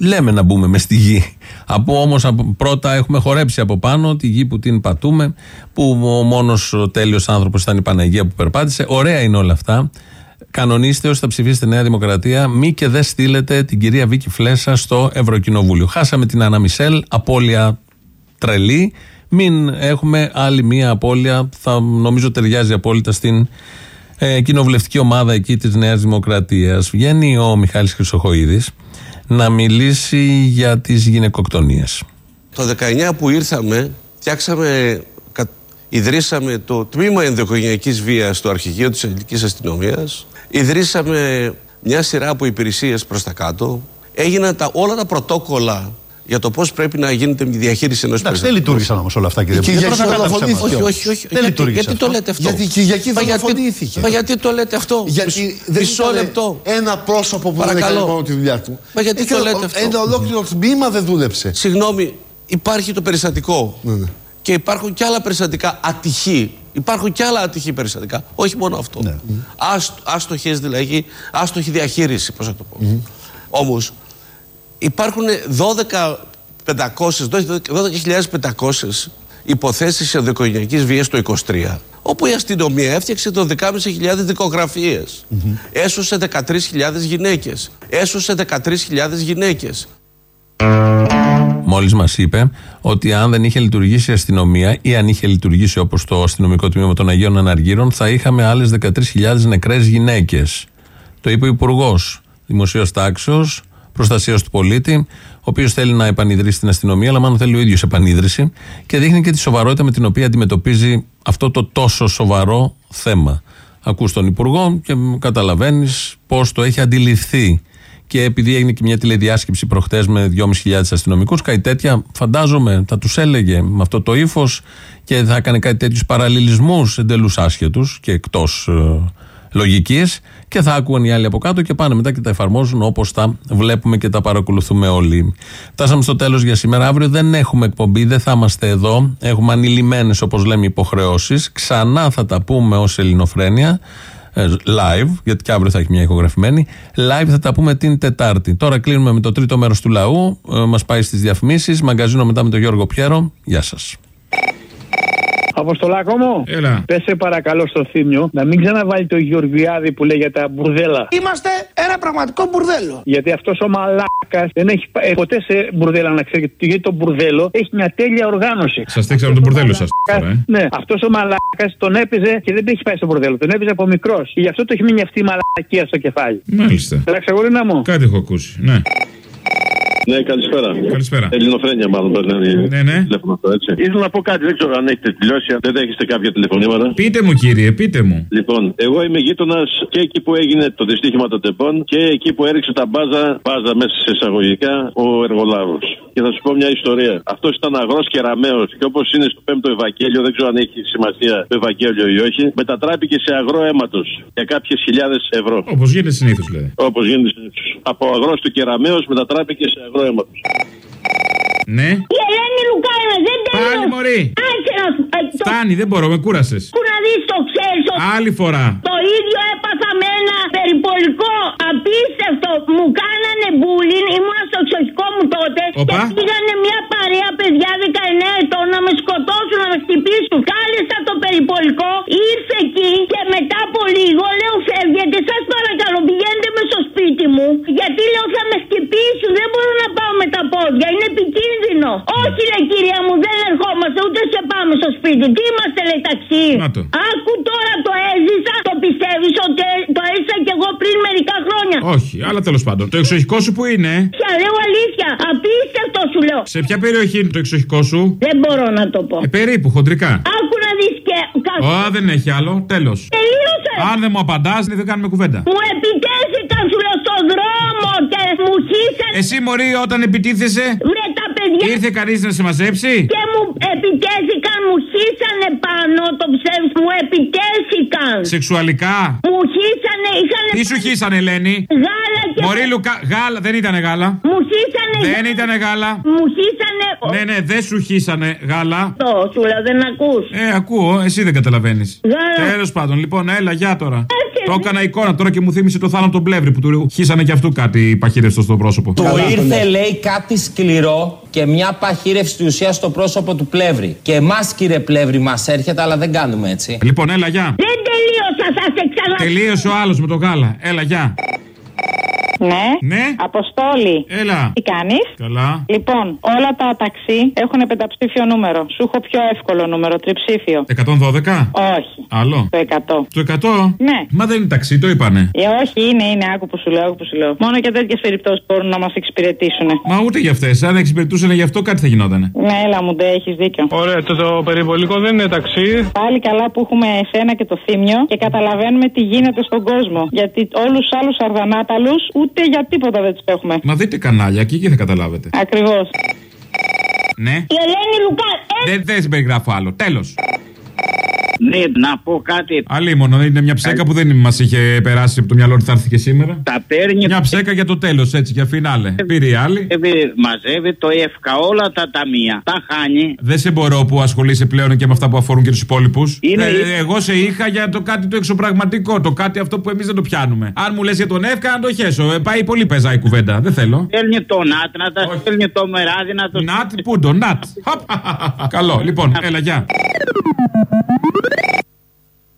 λέμε να μπούμε μες στη γη. Από όμως πρώτα έχουμε χορέψει από πάνω τη γη που την πατούμε, που ο μόνος τέλειος άνθρωπος ήταν η Παναγία που περπάτησε. Ωραία είναι όλα αυτά. Κανονίστε όσοι θα ψηφίσετε Νέα Δημοκρατία, μη και δεν στείλετε την κυρία Βίκη Φλέσα στο Ευρωκοινοβούλιο. Χάσαμε την Άννα Μισελ, απώλεια τρελή. Μην έχουμε άλλη μία απώλεια. Θα νομίζω ταιριάζει απόλυτα στην ε, κοινοβουλευτική ομάδα εκεί της Νέας Δημοκρατίας. Βγαίνει ο Μιχάλης Χρυσοχοίδης να μιλήσει για τις γυναικοκτονίες. Το 19 που ήρθαμε, φτιάξαμε, κα- ιδρύσαμε το τμήμα ενδοοικογενειακής βίας στο αρχηγείο της ελληνικής αστυνομίας. Ιδρύσαμε μια σειρά από υπηρεσίες προς τα κάτω. Έγιναν τα, όλα τα πρωτόκολλα για το πώς πρέπει να γίνεται η διαχείριση ενός Εντάξει, δεν λειτουργήσαν όμως όλα αυτά, κύριε Η Υπουργέ. Κυριακή Τώρα να κάνουμε δολοφονήθηκε. ψέματα. Όχι, όχι, όχι. Δεν Γιατί- λειτουργήσε γιατί το αυτό. λέτε αυτό. Γιατί η Κυριακή Μα γιατί- δολοφονήθηκε. Μα γιατί το λέτε αυτό. Γιατί Μισ- δεν Μισό ήταν λεπτό. ένα πρόσωπο που δεν έκανε Παρακαλώ. μόνο τη δουλειά του. Μα γιατί Έκανε το λέτε αυτό. Ένα ολόκληρο τμήμα δεν δούλεψε. Συγγνώμη, υπάρχει το περιστατικό. Ναι, Και υπάρχουν και άλλα περιστατικά ατυχή. Υπάρχουν και άλλα ατυχή περιστατικά. Όχι μόνο αυτό. Ναι. Άστ, άστοχες δηλαδή, άστοχη διαχείριση, πώς θα το πω. Όμως, υπάρχουν 12.500 12.500 υποθέσεις ενδοοικογενειακής βίας το 23 όπου η αστυνομία έφτιαξε το 10.500 δικογραφίες. Έσωσε 13.000 γυναίκες. Έσωσε 13.000 γυναίκες. Μόλις μας είπε ότι αν δεν είχε λειτουργήσει η αστυνομία ή αν είχε λειτουργήσει όπως το αστυνομικό τμήμα των Αγίων Αναργύρων, θα είχαμε άλλες 13.000 νεκρές γυναίκες. Το είπε ο Υπουργός Δημοσίου Τάξεως, Προστασίας του Πολίτη, ο οποίος θέλει να επανειδρύσει την αστυνομία, αλλά μάλλον θέλει ο ίδιος επανίδρυση και δείχνει και τη σοβαρότητα με την οποία αντιμετωπίζει αυτό το τόσο σοβαρό θέμα. Ακούς τον Υπουργό και καταλαβαίνεις πώς το έχει αντιληφθεί. Και επειδή έγινε και μια τηλεδιάσκεψη προχτές με 2.500 αστυνομικούς, κάτι τέτοια φαντάζομαι θα τους έλεγε με αυτό το ύφος και θα έκανε κάτι τέτοιους παραλληλισμούς εντελώς άσχετους και εκτός ε, λογική και θα άκουγαν οι άλλοι από κάτω και πάνε μετά και τα εφαρμόζουν όπως τα βλέπουμε και τα παρακολουθούμε όλοι. Φτάσαμε στο τέλος για σήμερα. Αύριο δεν έχουμε εκπομπή, δεν θα είμαστε εδώ. Έχουμε ανηλυμένες, όπως λέμε, υποχρεώσεις. Ξανά θα τα πούμε ως Ελληνοφρένια ε, live, γιατί και αύριο θα έχει μια ηχογραφημένη. Live θα τα πούμε την Τετάρτη. Τώρα κλείνουμε με το τρίτο μέρος του λαού. Ε, Μας πάει στις διαφημίσεις. Μαγκαζίνο μετά με τον Γιώργο Πιέρο. Γεια σας. Αποστολάκο μου, Έλα. πες σε παρακαλώ στο θύμιο να μην ξαναβάλει το Γεωργιάδη που λέει για τα μπουρδέλα. Είμαστε ένα πραγματικό μπουρδέλο. Γιατί αυτός ο μαλάκας δεν έχει πάει ποτέ σε μπουρδέλα να ξέρει. Γιατί το μπουρδέλο έχει μια τέλεια οργάνωση. Σας στήξαμε τον μπουρδέλο σας τώρα, ε. Ναι, αυτός ο μαλάκας τον έπαιζε και δεν έχει πάει στο μπουρδέλο. Τον έπαιζε από μικρός. Και γι' αυτό το έχει μείνει αυτή η μαλακία στο κεφάλι. Μάλιστα. Εντάξει, αγορίνα μου. Κάτι έχω ακούσει. Ναι. Ναι, καλησπέρα. Καλησπέρα. Ελληνοφρένια, μάλλον περνάει. Ναι, ναι. Τηλέφωνο αυτό, έτσι. Ήθελα να πω κάτι, δεν ξέρω αν έχετε τελειώσει, αν δεν δέχεστε κάποια τηλεφωνήματα. Πείτε μου, κύριε, πείτε μου. Λοιπόν, εγώ είμαι γείτονας και εκεί που έγινε το δυστύχημα των τεπών και εκεί που έριξε τα μπάζα, μπάζα μέσα σε εισαγωγικά, ο εργολάβος. Και θα σου πω μια ιστορία. Αυτός ήταν αγρός και ραμαίος και όπως είναι στο 5ο Ευαγγέλιο, δεν ξέρω αν έχει σημασία το Ευαγγέλιο ή όχι, μετατράπηκε σε αγρό αίματος για κάποιες χιλιάδες ευρώ. Όπως γίνεται συνήθως, δηλαδή. Όπως γίνεται συνήθως. Από αγρός του και ραμαίος μετατράπηκε σε αγρό αίματο. Ναι. Η Ελένη Λουκάνας δεν τελείωσε. Πάλι, μωρή. Άκη να σου. ε, το- Φτάνει, δεν μπορώ, με κούρασες. Που να δεις το ξέρεις ότι Άλλη φορά. Το ίδιο έπαθα με ένα περιπολικό απίστευτο. Μου κάνανε μπούλιν, ήμουν στο εξοχικό μου τότε. Οπα. Και πήγανε μια παρέα παιδιά 19 ετών να με σκοτώσουν, να με χτυπήσουν. Κάλεσα το περιπολικό, ήρθε εκεί και μετά από λίγο λέω φεύγετε, σας παρακαλώ πηγαίνετε με στο σπίτι μου. Γιατί λέω θα με χτυπήσουν, δεν μπορώ να πάω με τα πόδια, είναι επικίνδυνο. Όχι λέει κυρία μου, δεν ερχόμαστε, ούτε σε πάμε στο σπίτι. Τι είμαστε λέει ταξί. Να το. Άκου τώρα το έζησα, το πιστεύεις ότι το έζησα κι εγώ πριν μερικά χρόνια. Όχι, αλλά τέλος πάντων. Το εξοχικό σου που είναι. Πια λέω αλήθεια, απίστευτο σου λέω. Σε ποια περιοχή είναι το εξοχικό σου; Δεν μπορώ να το πω. Ε, περίπου, χοντρικά. Άκου να δεις και... κα- Ω, δεν έχει άλλο. Τέλος. Τελείωσε. Αν δεν μου απαντάς, δεν κάνουμε κουβέντα. Μου επιτέθηκαν σου λέω στον δρόμο και μου χύσαν Εσύ, Μωρή, όταν επιτίθεσαι, βρε τα παιδιά ήρθε κανείς να σε μαζέψει; και μου επιτέθηκαν, μου χύσανε πάνω, το πιστεύεις, μου επιτέθηκαν. Σεξουαλικά; Μου χύσανε, είχανε Τι σου χύσανε, Ελένη; γάλα και... Μωρή Λουκά. Γάλα, δεν ήταν γάλα. Μου χύσανε... Δεν ήταν γάλα. Μου χύσανε... Ναι, ναι, δεν σου χύσανε γάλα. Το, σου λέω, δεν ακούς. Ε, ακούω, εσύ δεν καταλαβαίνεις. Γάλα. Τέλος πάντων, λοιπόν, έλα, γεια τώρα. Έτσι. Το έκανα εικόνα τώρα και μου θύμισε το θάνατο τον πλεύρη που του χύσανε και αυτού κάτι παχύρευτο στο πρόσωπο. Του ήρθε, λέει, κάτι σκληρό και μια παχύρευση του ουσίας στο πρόσωπο του πλεύρη. Και εμάς, κύριε πλεύρη, μας έρχεται, αλλά δεν κάνουμε έτσι. Λοιπόν, έλα, γεια. Δεν τελείωσα, θα σε ξανα... Τελείωσε ο άλλος με το γάλα. Έλα, γεια. Ναι. Ναι. Αποστόλη. Έλα. Τι κάνεις; Καλά. Λοιπόν, όλα τα ταξί έχουν πενταψήφιο νούμερο. Σου έχω πιο εύκολο νούμερο, τριψήφιο. 112. Όχι. Άλλο. Το 100. Το 100. Ναι. Μα δεν είναι ταξί, το είπανε. Ε, όχι, είναι, είναι, άκου που σου λέω, άκου που σου λέω. Μόνο και τέτοιες περιπτώσεις μπορούν να μας εξυπηρετήσουν. Μα ούτε για αυτές. Αν εξυπηρετούσαν γι' αυτό, κάτι θα γινότανε. Ναι, έλα μου, ντε, έχεις δίκιο. Ωραία, το, το περιβολικό δεν είναι ταξί. Πάλι καλά που έχουμε εσένα και το θύμιο και καταλαβαίνουμε τι γίνεται στον κόσμο. Γιατί όλους τους άλλους αρδανάπαλου ούτε για τίποτα δεν τους έχουμε. Μα δείτε κανάλια και εκεί θα καταλάβετε. Ακριβώς. Ναι. Η Ελένη Λουκά, ε, Δεν, δεν συμπεριγράφω άλλο. Τέλος. Ναι, να πω κάτι. Αλίμονο, είναι μια ψέκα που δεν μας είχε περάσει από το μυαλό ότι θα έρθει και σήμερα. Τα παίρνει. Μια ψέκα για το τέλος, έτσι, για φινάλε. Πήρε η άλλη. Μαζεύει, μαζεύει το ΕΦΚΑ όλα τα ταμεία. Τα χάνει. Δεν σε μπορώ που ασχολείσαι πλέον και με αυτά που αφορούν και τους υπόλοιπους. Είναι- εγώ σε είχα για το κάτι το εξωπραγματικό, το κάτι αυτό που εμείς δεν το πιάνουμε. Αν μου λες για τον Εύκα, να το χέσω. Ε, πάει πολύ πεζά η κουβέντα. Δεν θέλω. Στέλνει το ΝΑΤ να τα στέλνει το μεράδι να το. Νατ, πού το, Νατ. Χαπ. Καλό, λοιπόν, έλα, γεια.